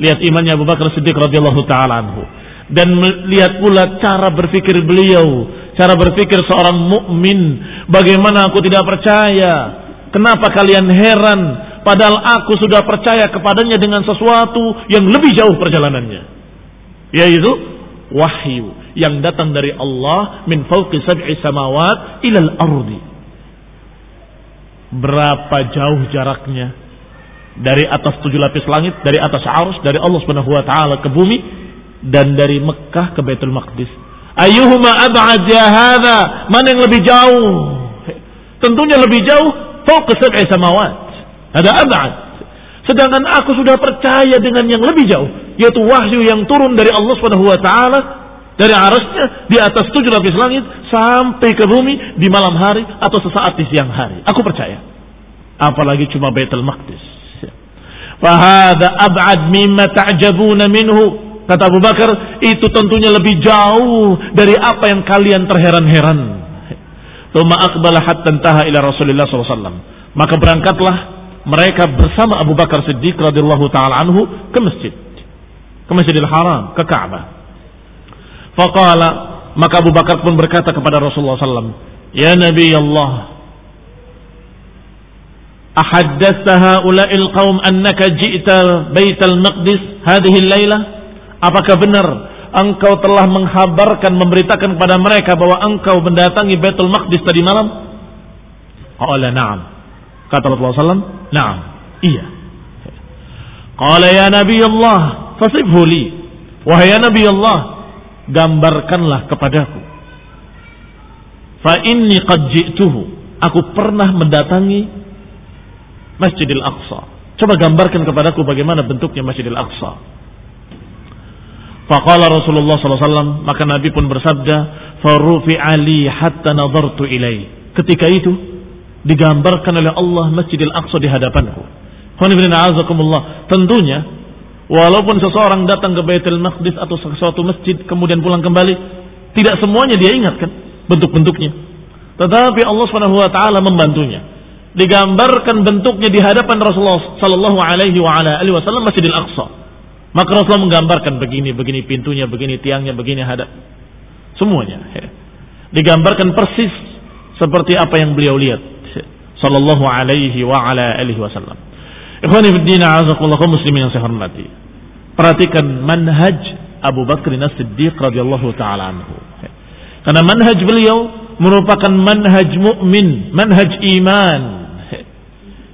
Lihat imannya Abu Bakar Siddiq radhiyallahu ta'ala anhu. Dan lihat pula cara berpikir beliau. Cara berpikir seorang mukmin. Bagaimana aku tidak percaya. Kenapa kalian heran Padahal aku sudah percaya kepadanya dengan sesuatu yang lebih jauh perjalanannya. Yaitu wahyu yang datang dari Allah min fawqi sab'i samawat ilal ardi. Berapa jauh jaraknya dari atas tujuh lapis langit, dari atas arus, dari Allah Subhanahu wa taala ke bumi dan dari Mekah ke Baitul Maqdis. Ayuhuma ab'ad ya hadha? Mana yang lebih jauh? Tentunya lebih jauh fawqi sab'i samawat ada abad. Sedangkan aku sudah percaya dengan yang lebih jauh, yaitu wahyu yang turun dari Allah Subhanahu wa taala dari arasnya di atas tujuh lapis langit sampai ke bumi di malam hari atau sesaat di siang hari. Aku percaya. Apalagi cuma Baitul Maqdis. Fahada ab'ad mimma ta'jabuna minhu. Kata Abu Bakar, itu tentunya lebih jauh dari apa yang kalian terheran-heran. Tuma akbala hatta ila Rasulullah SAW. Maka berangkatlah mereka bersama Abu Bakar Siddiq radhiyallahu taala anhu ke masjid. Ke Masjidil Haram ke Ka'bah. Faqala maka Abu Bakar pun berkata kepada Rasulullah SAW ya Nabi Allah haula'il qaum annaka ji'ta baital maqdis hadhihi al-lailah apakah benar engkau telah menghabarkan memberitakan kepada mereka bahwa engkau mendatangi Baitul Maqdis tadi malam? Qala na'am Kata Rasulullah SAW, Naam, iya. Qala ya Nabi Allah, fasibhu li. Wahai ya Nabi Allah, gambarkanlah kepadaku. Fa inni qad. Aku pernah mendatangi Masjidil Aqsa. Coba gambarkan kepadaku bagaimana bentuknya Masjidil Aqsa. Faqala Rasulullah SAW, maka Nabi pun bersabda, Farufi ali hatta nadartu ilai. Ketika itu, digambarkan oleh Allah Masjidil Aqsa di hadapanku. Tentunya walaupun seseorang datang ke Baitul Maqdis atau sesuatu masjid kemudian pulang kembali, tidak semuanya dia ingatkan bentuk-bentuknya. Tetapi Allah Subhanahu wa taala membantunya. Digambarkan bentuknya di hadapan Rasulullah sallallahu alaihi wa ala alihi wasallam Masjidil Aqsa. Maka Rasulullah menggambarkan begini, begini pintunya, begini tiangnya, begini hadap. Semuanya. Digambarkan persis seperti apa yang beliau lihat sallallahu alaihi wa ala alihi wasallam. Ikhwani fi din a'azakumullah muslimin yang saya hormati. Perhatikan manhaj Abu Bakar As-Siddiq radhiyallahu taala anhu. Karena manhaj beliau merupakan manhaj mukmin, manhaj iman.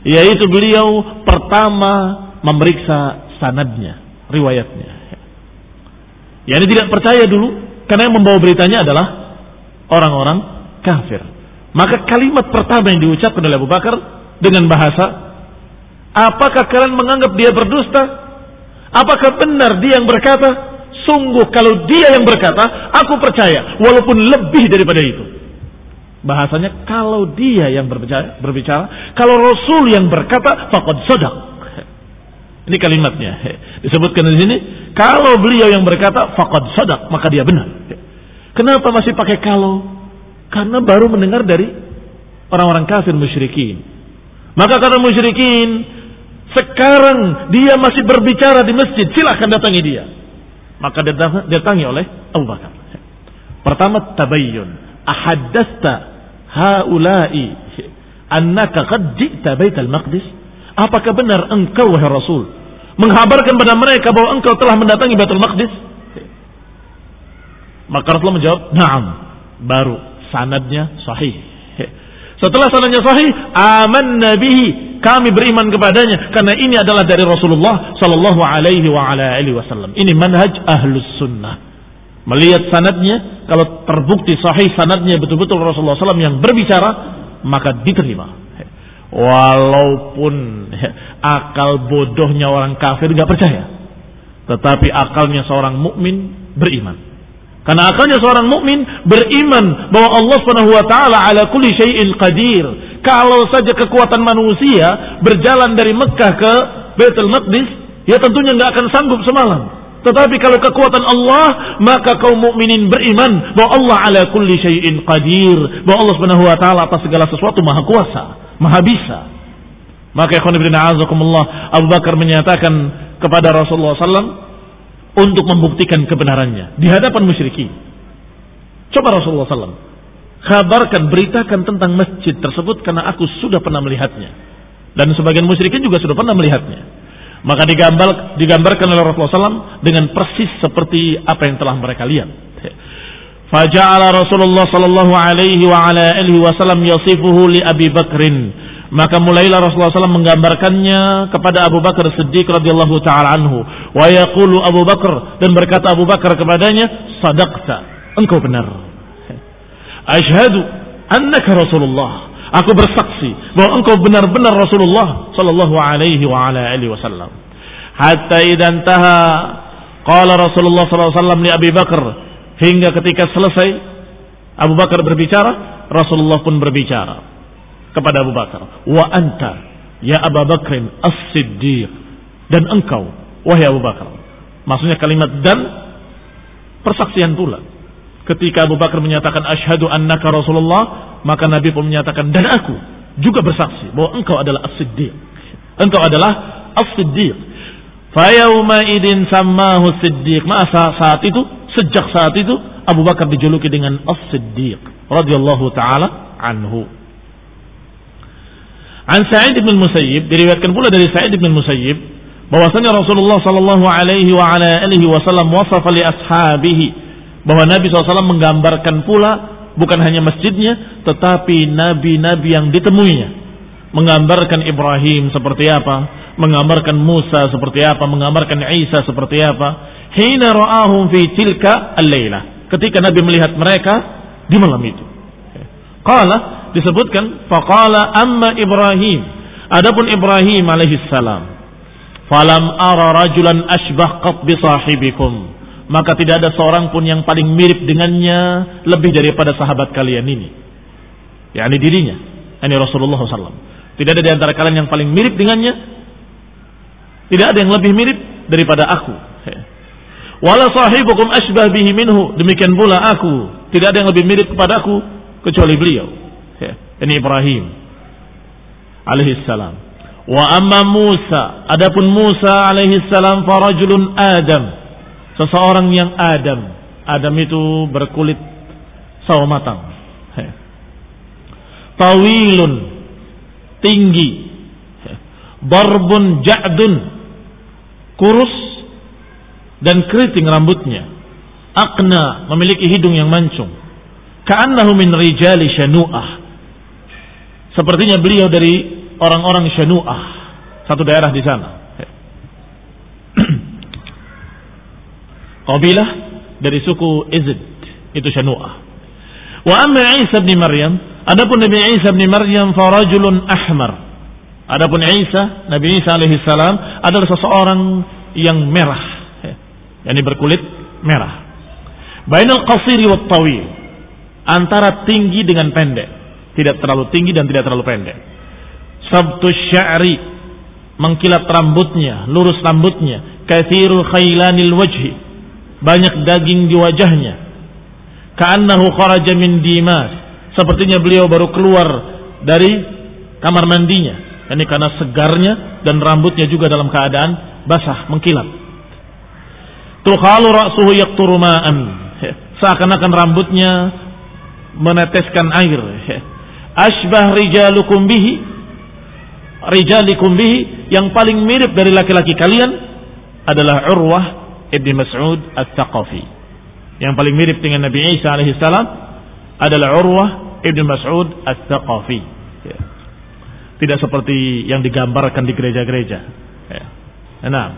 Yaitu beliau pertama memeriksa sanadnya, riwayatnya. Yani tidak percaya dulu karena yang membawa beritanya adalah orang-orang kafir. Maka kalimat pertama yang diucapkan oleh Abu Bakar dengan bahasa, apakah kalian menganggap dia berdusta? Apakah benar dia yang berkata? Sungguh kalau dia yang berkata, aku percaya walaupun lebih daripada itu. Bahasanya kalau dia yang berbicara, berbicara kalau Rasul yang berkata, faqad sadaq. Ini kalimatnya. Disebutkan di sini, kalau beliau yang berkata, faqad sadaq, maka dia benar. Kenapa masih pakai kalau? Karena baru mendengar dari orang-orang kafir musyrikin. Maka kata musyrikin, sekarang dia masih berbicara di masjid, silahkan datangi dia. Maka datangi oleh Abu Bakar. Pertama tabayyun, ahaddasta haula'i annaka qad ji'ta baital maqdis? Apakah benar engkau wahai Rasul menghabarkan pada mereka bahwa engkau telah mendatangi Baitul Maqdis? Maka Rasulullah menjawab, "Na'am." Baru sanadnya sahih. Setelah sanadnya sahih, aman nabihi, kami beriman kepadanya karena ini adalah dari Rasulullah sallallahu alaihi wa wasallam. Ini manhaj ahlus sunnah. Melihat sanadnya, kalau terbukti sahih sanadnya betul-betul Rasulullah SAW yang berbicara, maka diterima. Walaupun akal bodohnya orang kafir nggak percaya, tetapi akalnya seorang mukmin beriman. Karena akalnya seorang mukmin beriman bahwa Allah Subhanahu wa taala ala kulli syai'in qadir. Kalau saja kekuatan manusia berjalan dari Mekah ke Baitul Maqdis, ya tentunya nggak akan sanggup semalam. Tetapi kalau kekuatan Allah, maka kaum mukminin beriman bahwa Allah ala kulli syai'in qadir, bahwa Allah Subhanahu wa taala atas segala sesuatu maha kuasa, maha bisa. Maka ikhwan ibn Abu Bakar menyatakan kepada Rasulullah SAW untuk membuktikan kebenarannya di hadapan musyrikin. Coba Rasulullah SAW kabarkan, beritakan tentang masjid tersebut karena aku sudah pernah melihatnya. Dan sebagian musyrikin juga sudah pernah melihatnya. Maka digambar, digambarkan oleh Rasulullah SAW dengan persis seperti apa yang telah mereka lihat. Faja'ala Rasulullah sallallahu alaihi wa ala alihi wasallam yasifuhu li Abi Bakrin. Maka mulailah Rasulullah SAW menggambarkannya kepada Abu Bakar Siddiq radhiyallahu taala anhu. Wa yaqulu Abu Bakar dan berkata Abu Bakar kepadanya, "Sadaqta, engkau benar." (laughs) Ashhadu annaka Rasulullah. Aku bersaksi bahwa engkau benar-benar Rasulullah sallallahu alaihi wa ala alihi wasallam. Hatta idan taha qala Rasulullah sallallahu alaihi wasallam li Abi Bakar hingga ketika selesai Abu Bakar berbicara, Rasulullah pun berbicara kepada Abu Bakar, "Wa anta ya Abu Bakrin as-Siddiq." Dan engkau wahai Abu Bakar. Maksudnya kalimat dan persaksian pula. Ketika Abu Bakar menyatakan asyhadu annaka Rasulullah, maka Nabi pun menyatakan dan aku juga bersaksi bahwa engkau adalah as-siddiq. Engkau adalah as-siddiq. Fayauma idin sammahu siddiq. Masa saat itu, sejak saat itu Abu Bakar dijuluki dengan as-siddiq radhiyallahu taala anhu. An Sa'id bin Musayyib diriwayatkan pula dari Sa'id bin Musayyib bahwasanya Rasulullah sallallahu alaihi wa ala alihi wasallam wasafa li ashabihi. Bahwa Nabi SAW menggambarkan pula bukan hanya masjidnya tetapi nabi-nabi yang ditemuinya. Menggambarkan Ibrahim seperti apa menggambarkan Musa seperti apa menggambarkan Isa seperti apa. Hina ra'ahum fi tilka al-laila. Ketika nabi melihat mereka di malam itu. Qala disebutkan faqala amma Ibrahim adapun Ibrahim alaihi salam falam ara rajulan ashbah qat bi sahibikum maka tidak ada seorang pun yang paling mirip dengannya lebih daripada sahabat kalian ini. ini dirinya, ini Rasulullah SAW. Tidak ada di antara kalian yang paling mirip dengannya. Tidak ada yang lebih mirip daripada aku. Wala sahibukum asbah bihi minhu. Demikian pula aku. Tidak ada yang lebih mirip kepada aku kecuali beliau. Ini Ibrahim alaihi salam. Wa amma Musa, adapun Musa alaihi salam farajulun Adam seseorang yang Adam. Adam itu berkulit sawo matang. Tawilun, tinggi. Barbun ja'dun, kurus dan keriting rambutnya. Akna, memiliki hidung yang mancung. Ka'annahu min rijali syanu'ah. Sepertinya beliau dari orang-orang syanu'ah. Satu daerah di sana. (clears throat) Qabilah dari suku Izid itu Syanu'ah. Wa amma Isa bin Maryam, adapun Nabi Isa bin Maryam farajulun ahmar. Adapun Isa, Nabi Isa alaihi salam adalah seseorang yang merah. Yani berkulit merah. Bainal qasiri wat tawil. Antara tinggi dengan pendek. Tidak terlalu tinggi dan tidak terlalu pendek. Sabtu sya'ri mengkilat rambutnya, lurus rambutnya, kathirul khailanil wajhi, banyak daging di wajahnya. Ka'annahu kharaja min dimas. Sepertinya beliau baru keluar dari kamar mandinya. Ini karena segarnya dan rambutnya juga dalam keadaan basah, mengkilat. Tukhalu ra'suhu yaqturu ma'an. Seakan-akan rambutnya meneteskan air. Ashbah rijalukum bihi rijalikum bihi yang paling mirip dari laki-laki kalian adalah Urwah Ibn Mas'ud Al-Thaqafi. Yang paling mirip dengan Nabi Isa alaihi salam adalah Urwah Ibn Mas'ud Al-Thaqafi. Ya. Tidak seperti yang digambarkan di gereja-gereja. Ya. Nah.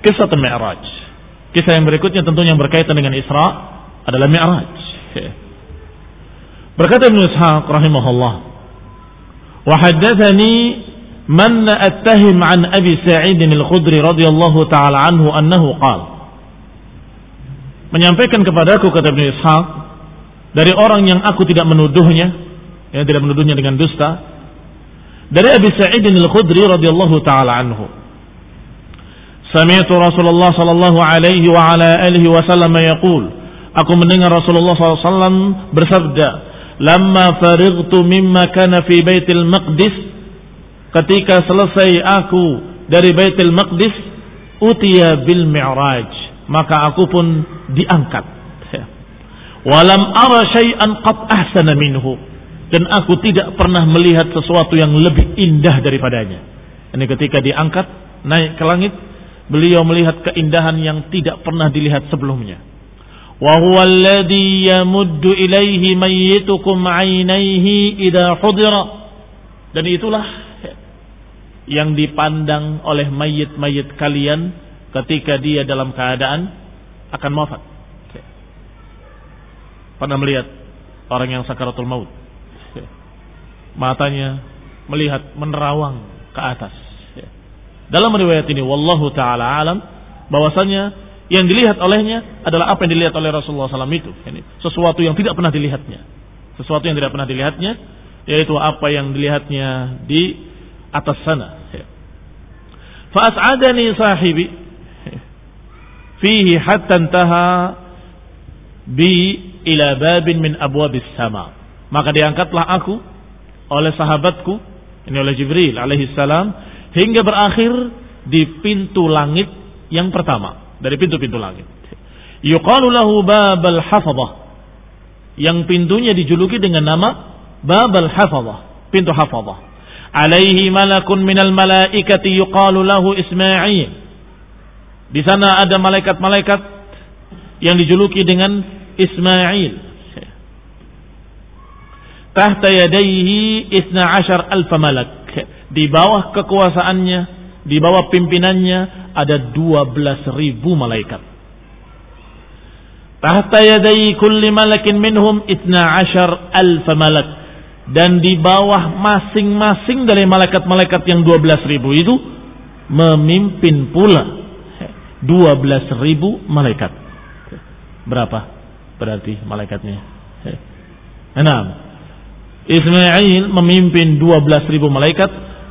Kisah Mi'raj. Kisah yang berikutnya tentunya yang berkaitan dengan Isra adalah Mi'raj. Berkata Ibn Ishaq rahimahullah, "Wa haddatsani man attahim an Abi Sa'id al-Khudri radhiyallahu taala anhu annahu qala" Menyampaikan kepadaku kata Ibn Ishaq dari orang yang aku tidak menuduhnya, yang tidak menuduhnya dengan dusta, dari Abi Sa'id al-Khudri radhiyallahu taala anhu. Sami'tu Rasulullah sallallahu alaihi wa ala alihi wasallam yaqul, aku mendengar Rasulullah SAW bersabda, "Lamma farightu mimma kana fi Baitul Maqdis" Ketika selesai aku dari Baitul Maqdis, utiya bil Mi'raj, maka aku pun diangkat. (laughs) Walam ara syai'an qad ahsana minhu dan aku tidak pernah melihat sesuatu yang lebih indah daripadanya. Ini ketika diangkat naik ke langit, beliau melihat keindahan yang tidak pernah dilihat sebelumnya. Huwa alladhi yamuddu ilaihi mayyitukum 'ainaihi idza hudira. Dan itulah yang dipandang oleh mayit-mayit kalian ketika dia dalam keadaan akan wafat. Pernah melihat orang yang sakaratul maut matanya melihat menerawang ke atas. Dalam riwayat ini, wallahu taala alam, bahwasanya yang dilihat olehnya adalah apa yang dilihat oleh Rasulullah SAW itu. Ini sesuatu yang tidak pernah dilihatnya. Sesuatu yang tidak pernah dilihatnya, yaitu apa yang dilihatnya di atas sana. Ya. Fa'as'adani sahibi fihi hatta intaha bi ila babin min abwabis sama. Maka diangkatlah aku oleh sahabatku ini oleh Jibril alaihi salam hingga berakhir di pintu langit yang pertama dari pintu-pintu langit. Yuqalu lahu babal hafadhah yang pintunya dijuluki dengan nama babal hafadhah, pintu hafadhah. Alaihi malakun minal malaikati yuqalu lahu Ismail. Di sana ada malaikat-malaikat yang dijuluki dengan Ismail tahta yadaihi isna ashar alfa malak. Di bawah kekuasaannya, di bawah pimpinannya ada dua belas ribu malaikat. Tahta yadai kulli malakin minhum isna ashar alfa malak. Dan di bawah masing-masing dari malaikat-malaikat yang dua belas ribu itu memimpin pula dua belas ribu malaikat. Berapa berarti malaikatnya? Enam. Ismail memimpin 12 ribu malaikat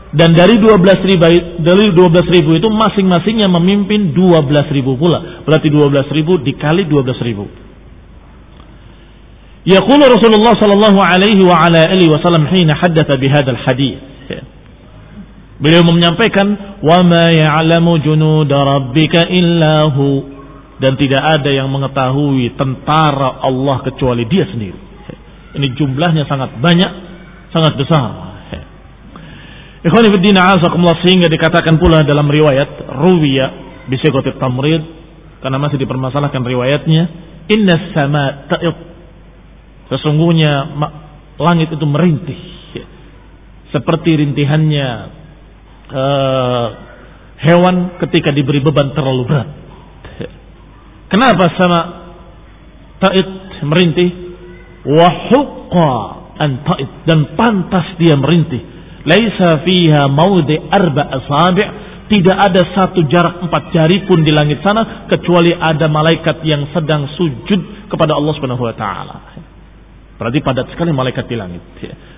dan dari 12 ribu dari 12 ribu itu masing-masingnya memimpin 12 ribu pula. Berarti 12 ribu dikali 12 ribu. Yaqulu Rasulullah sallallahu alaihi wa ala alihi wasallam hina haddatha bihadzal hadis. Beliau menyampaikan wa ma ya'lamu junuda rabbika illahu dan tidak ada yang mengetahui tentara Allah kecuali Dia sendiri. Ini jumlahnya sangat banyak, sangat besar. Ikhwan fillah azakumullah sehingga dikatakan pula dalam riwayat ruwiya bisighatit tamrid karena masih dipermasalahkan riwayatnya inna sama ta'id sesungguhnya langit itu merintih seperti rintihannya uh, hewan ketika diberi beban terlalu berat. Kenapa sama ta'id merintih? wa antaid dan pantas dia merintih. Laisa fiha maudi arba asabi' tidak ada satu jarak empat jari pun di langit sana kecuali ada malaikat yang sedang sujud kepada Allah Subhanahu wa taala. Berarti padat sekali malaikat di langit.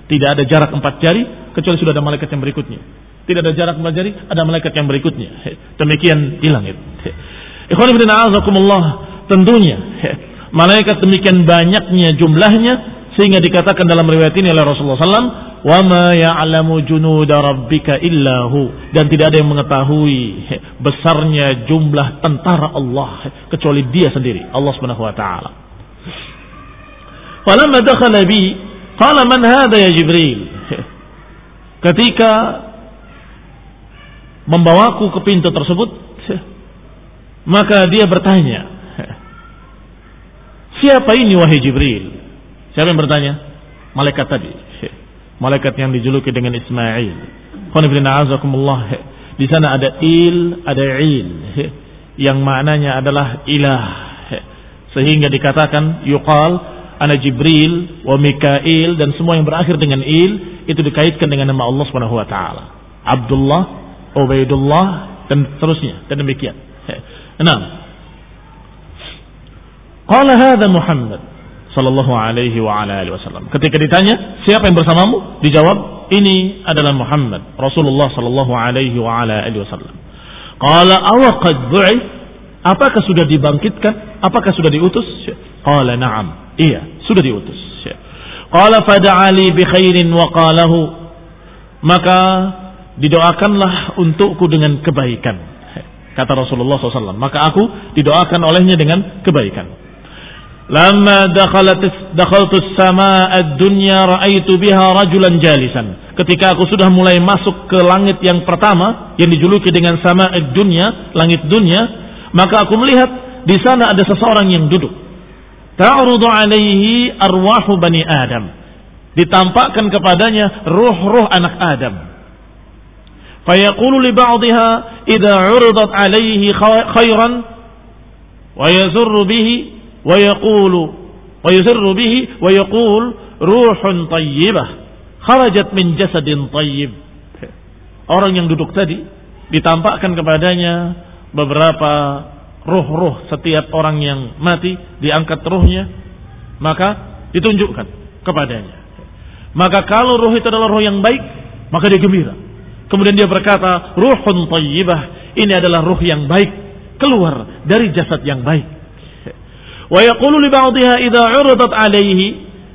Tidak ada jarak empat jari kecuali sudah ada malaikat yang berikutnya. Tidak ada jarak empat jari, ada malaikat yang berikutnya. Demikian di langit. Ikhwan ibn tentunya malaikat demikian banyaknya jumlahnya sehingga dikatakan dalam riwayat ini oleh Rasulullah SAW wa ma ya'lamu junuda rabbika illahu dan tidak ada yang mengetahui besarnya jumlah tentara Allah kecuali dia sendiri Allah Subhanahu wa taala. Falamma dakhala bi qala man hadha ya jibril? Ketika membawaku ke pintu tersebut maka dia bertanya Siapa ini wahai Jibril? Siapa yang bertanya? Malaikat tadi. Malaikat yang dijuluki dengan Ismail. Di sana ada il, ada il. yang maknanya adalah ilah. Sehingga dikatakan yuqal ana Jibril wa Mikail dan semua yang berakhir dengan il itu dikaitkan dengan nama Allah Subhanahu wa taala. Abdullah, Ubaidullah dan seterusnya dan demikian. Enam. Qala hadza Muhammad sallallahu alaihi wa ala alihi wasallam. Ketika ditanya, siapa yang bersamamu? Dijawab, ini adalah Muhammad, Rasulullah sallallahu alaihi wa ala alihi wasallam. Qala awaqad bu'ith? Apakah sudah dibangkitkan? Apakah sudah diutus? Qala na'am. Iya, sudah diutus. Qala fada'ali bi khairin wa qalahu. Maka didoakanlah untukku dengan kebaikan. Kata Rasulullah SAW. Maka aku didoakan olehnya dengan kebaikan. Lama dakhalat dakhaltu as-samaa ad-dunya ra'aitu biha rajulan jalisan. Ketika aku sudah mulai masuk ke langit yang pertama yang dijuluki dengan sama ad-dunya, langit dunia, maka aku melihat di sana ada seseorang yang duduk. Ta'rudu alaihi arwahu bani Adam. Ditampakkan kepadanya ruh-ruh anak Adam. Fayaqulu li ba'dihha idza 'uridat alaihi khairan wa yazurru bihi yuzirru bihi wa yaqul ruhun tayyibah kharajat min jasadin tayyib. Orang yang duduk tadi ditampakkan kepadanya beberapa ruh-ruh setiap orang yang mati diangkat ruhnya maka ditunjukkan kepadanya. Maka kalau ruh itu adalah ruh yang baik, maka dia gembira. Kemudian dia berkata, ruhun tayyibah, ini adalah ruh yang baik, keluar dari jasad yang baik. Wa yaqulu li 'alaihi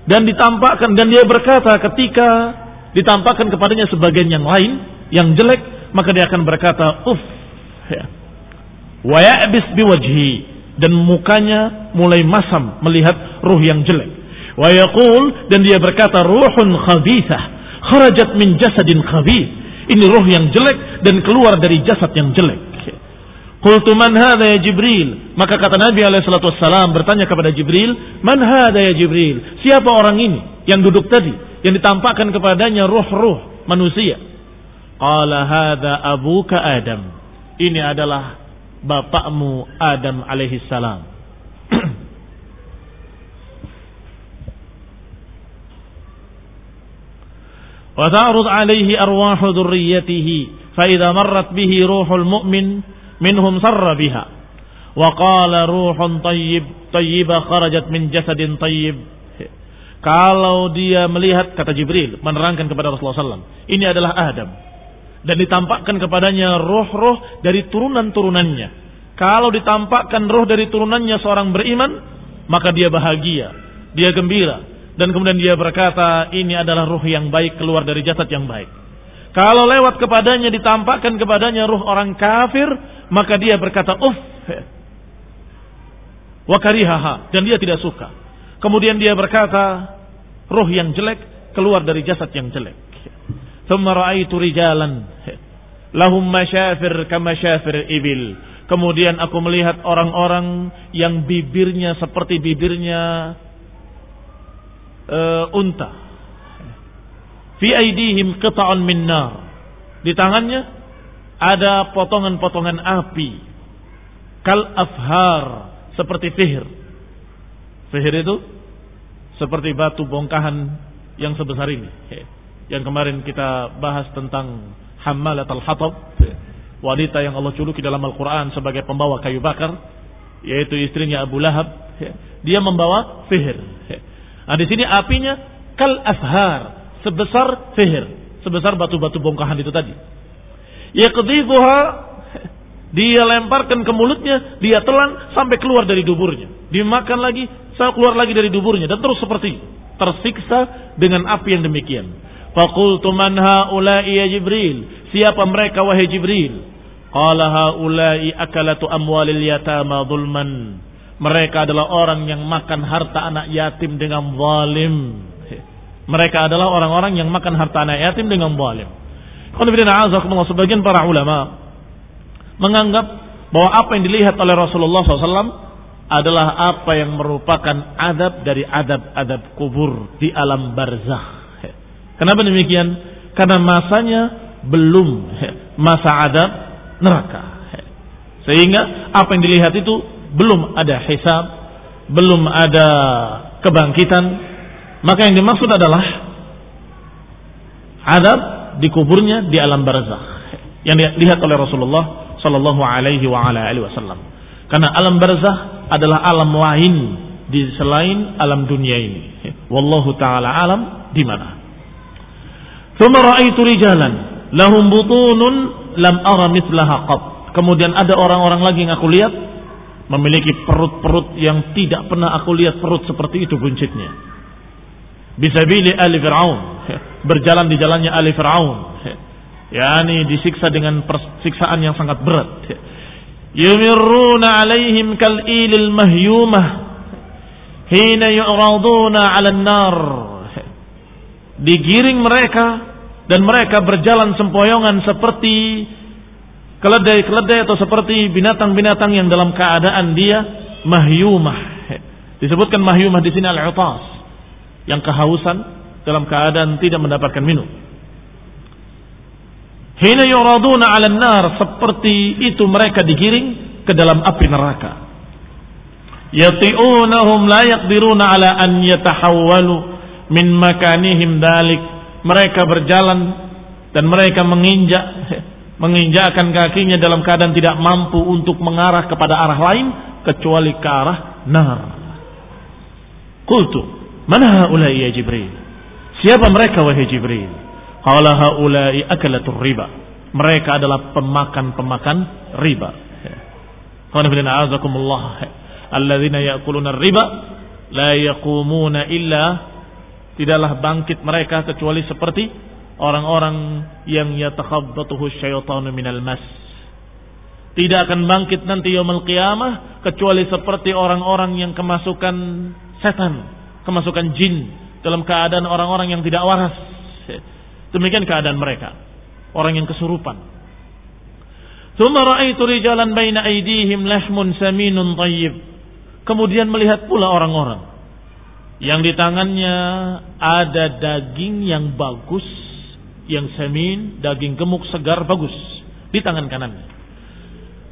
dan ditampakkan dan dia berkata ketika ditampakkan kepadanya sebagian yang lain yang jelek, maka dia akan berkata, "Uff." Ya. Wa biwajhi dan mukanya mulai masam melihat ruh yang jelek. Wa yaqul dan dia berkata, "Ruhun khabithah kharajat min jasadin khabith." Ini ruh yang jelek dan keluar dari jasad yang jelek. Qultu man hadha ya Jibril? Maka kata Nabi alaihissalatu wassalam bertanya kepada Jibril, "Man hadha ya Jibril?" Siapa orang ini yang duduk tadi yang ditampakkan kepadanya ruh-ruh manusia? Qala hadha abuka Adam. Ini adalah bapakmu Adam alaihissalam. Wa ta'rud alaihi arwahu dhurriyyatihi fa idza marrat bihi ruhul mu'min minhum sarra biha. Wa qala ruhun tayyib tayyiba kharajat min jasadin tayyib. Kalau dia melihat kata Jibril menerangkan kepada Rasulullah SAW ini adalah Adam. Dan ditampakkan kepadanya roh-roh dari turunan-turunannya. Kalau ditampakkan roh dari turunannya seorang beriman maka dia bahagia dia gembira. Dan kemudian dia berkata ini adalah roh yang baik keluar dari jasad yang baik kalau lewat kepadanya ditampakkan kepadanya ruh orang kafir, maka dia berkata uff. Wakarihaha dan dia tidak suka. Kemudian dia berkata, ruh yang jelek keluar dari jasad yang jelek. Thumma ra'aitu rijalan lahum masyafir kama syafir ibil. Kemudian aku melihat orang-orang yang bibirnya seperti bibirnya uh, unta Fi aidihim qita'un min nar. Di tangannya ada potongan-potongan api. Kal afhar, seperti fihir. Fihir itu seperti batu bongkahan yang sebesar ini. Yang kemarin kita bahas tentang Hammalat al-Hatab. Wanita yang Allah juluki dalam Al-Quran sebagai pembawa kayu bakar. Yaitu istrinya Abu Lahab. Dia membawa fihir. Nah di sini apinya kal afhar sebesar fihir, sebesar batu-batu bongkahan itu tadi. Yaqdhifuha (laughs) dia lemparkan ke mulutnya, dia telan sampai keluar dari duburnya. Dimakan lagi, saya keluar lagi dari duburnya dan terus seperti. Tersiksa dengan api yang demikian. Faqultu man haula'i ya Jibril? Siapa mereka wahai Jibril? Qala haula'i akalatu amwalil yatama zulman. Mereka adalah orang yang makan harta anak yatim dengan zalim. Mereka adalah orang-orang yang makan harta anak yatim dengan zalim. Sebagian para ulama menganggap bahwa apa yang dilihat oleh Rasulullah SAW adalah apa yang merupakan adab dari adab-adab kubur di alam barzakh. Kenapa demikian? Karena masanya belum masa adab neraka. Sehingga apa yang dilihat itu belum ada hisab, belum ada kebangkitan, maka yang dimaksud adalah adab di kuburnya di alam barzakh yang dilihat oleh Rasulullah Shallallahu Alaihi Wasallam. Karena alam barzakh adalah alam lain di selain alam dunia ini. Wallahu taala alam di mana. Thumma ra'aitu rijalan lahum butunun lam ara mithlaha. Kemudian ada orang-orang lagi yang aku lihat memiliki perut-perut yang tidak pernah aku lihat perut seperti itu buncitnya. Bisa bili ali Fir'aun. Berjalan di jalannya ali Fir'aun. Yakni disiksa dengan siksaan yang sangat berat. Yumirruna alaihim kal ilil mahyumah hina yu'raduna 'ala nar digiring mereka dan mereka berjalan sempoyongan seperti keledai-keledai atau seperti binatang-binatang yang dalam keadaan dia mahyumah disebutkan mahyumah di sini al-utas yang kehausan dalam keadaan tidak mendapatkan minum Hina yuraduna 'ala nar seperti itu mereka digiring ke dalam api neraka. Yati'unahum la yaqdiruna 'ala an yatahawwalu min makanihim dalik. Mereka berjalan dan mereka menginjak (laughs) menginjakkan kakinya dalam keadaan tidak mampu untuk mengarah kepada arah lain kecuali ke arah nar. Qultu, "Man haula'i ya Jibril?" Siapa mereka wahai Jibril? Qala haula'i akalatur riba. Mereka adalah pemakan-pemakan riba. Qala bin a'azakumullah. Alladzina ya'kuluna riba la yaqumuna illa tidaklah bangkit mereka kecuali seperti orang-orang yang yatakhabbatuhu syaitanu minal mas. Tidak akan bangkit nanti yaumul qiyamah kecuali seperti orang-orang yang kemasukan setan, kemasukan jin dalam keadaan orang-orang yang tidak waras Demikian keadaan mereka. Orang yang kesurupan. Rijalan baina aydihim lahmun saminun. Kemudian melihat pula orang-orang yang di tangannya ada daging yang bagus, yang samin, daging gemuk segar bagus di tangan kanannya.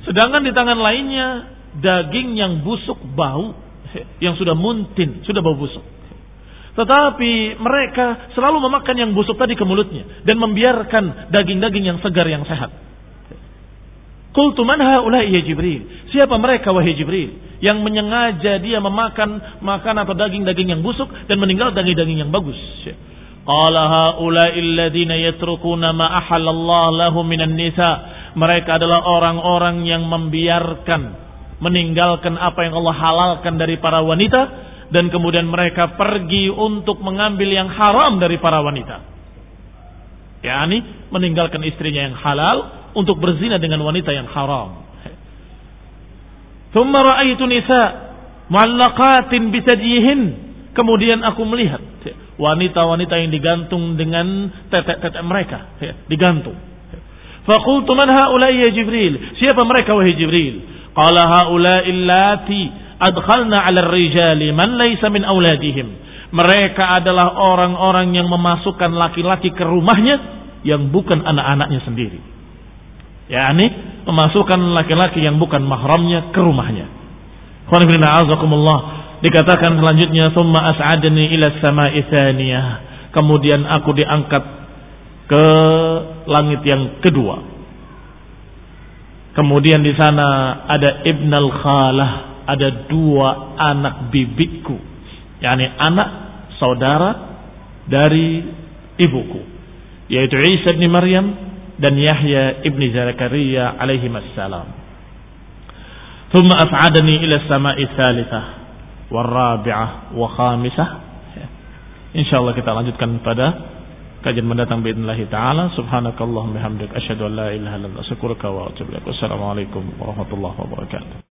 Sedangkan di tangan lainnya daging yang busuk bau, yang sudah muntin, sudah bau busuk. Tetapi mereka selalu memakan yang busuk tadi ke mulutnya dan membiarkan daging-daging yang segar yang sehat. Qultu ya Jibril? Siapa mereka wahai Jibril? Yang menyengaja dia memakan makan atau daging-daging yang busuk dan meninggal daging-daging yang bagus. Qala haula'i alladziina yatrukuna ma ahallallah lahum minan nisa. Mereka adalah orang-orang yang membiarkan meninggalkan apa yang Allah halalkan dari para wanita dan kemudian mereka pergi untuk mengambil yang haram dari para wanita. yakni meninggalkan istrinya yang halal untuk berzina dengan wanita yang haram. Thumma ra'aitu nisa mu'allaqatin bitadyihin. Kemudian aku melihat wanita-wanita yang digantung dengan tetek-tetek mereka, digantung. Faqultu man haula'i ya Jibril? Siapa mereka wahai Jibril? Qala haula'i allati adkhalna 'ala rijali man laysa min auladihim. Mereka adalah orang-orang yang memasukkan laki-laki ke rumahnya yang bukan anak-anaknya sendiri. Ya, ini memasukkan laki-laki yang bukan mahramnya ke rumahnya. Dikatakan selanjutnya summa as'adani ila sama'i. Kemudian aku diangkat ke langit yang kedua. Kemudian di sana ada Ibn al-Khalah, ada dua anak bibiku. yakni anak saudara dari ibuku, yaitu Isa bin Maryam dan Yahya ibn Zakaria alaihi salam. Thumma as'adani ila sama'i thalithah wal rabi'ah wa khamisah. Ya. Insyaallah kita lanjutkan pada kajian mendatang biidznillah taala subhanakallahumma hamdaka asyhadu an la ilaha illa anta astaghfiruka wa atubu ilaik. Wassalamualaikum warahmatullahi wabarakatuh.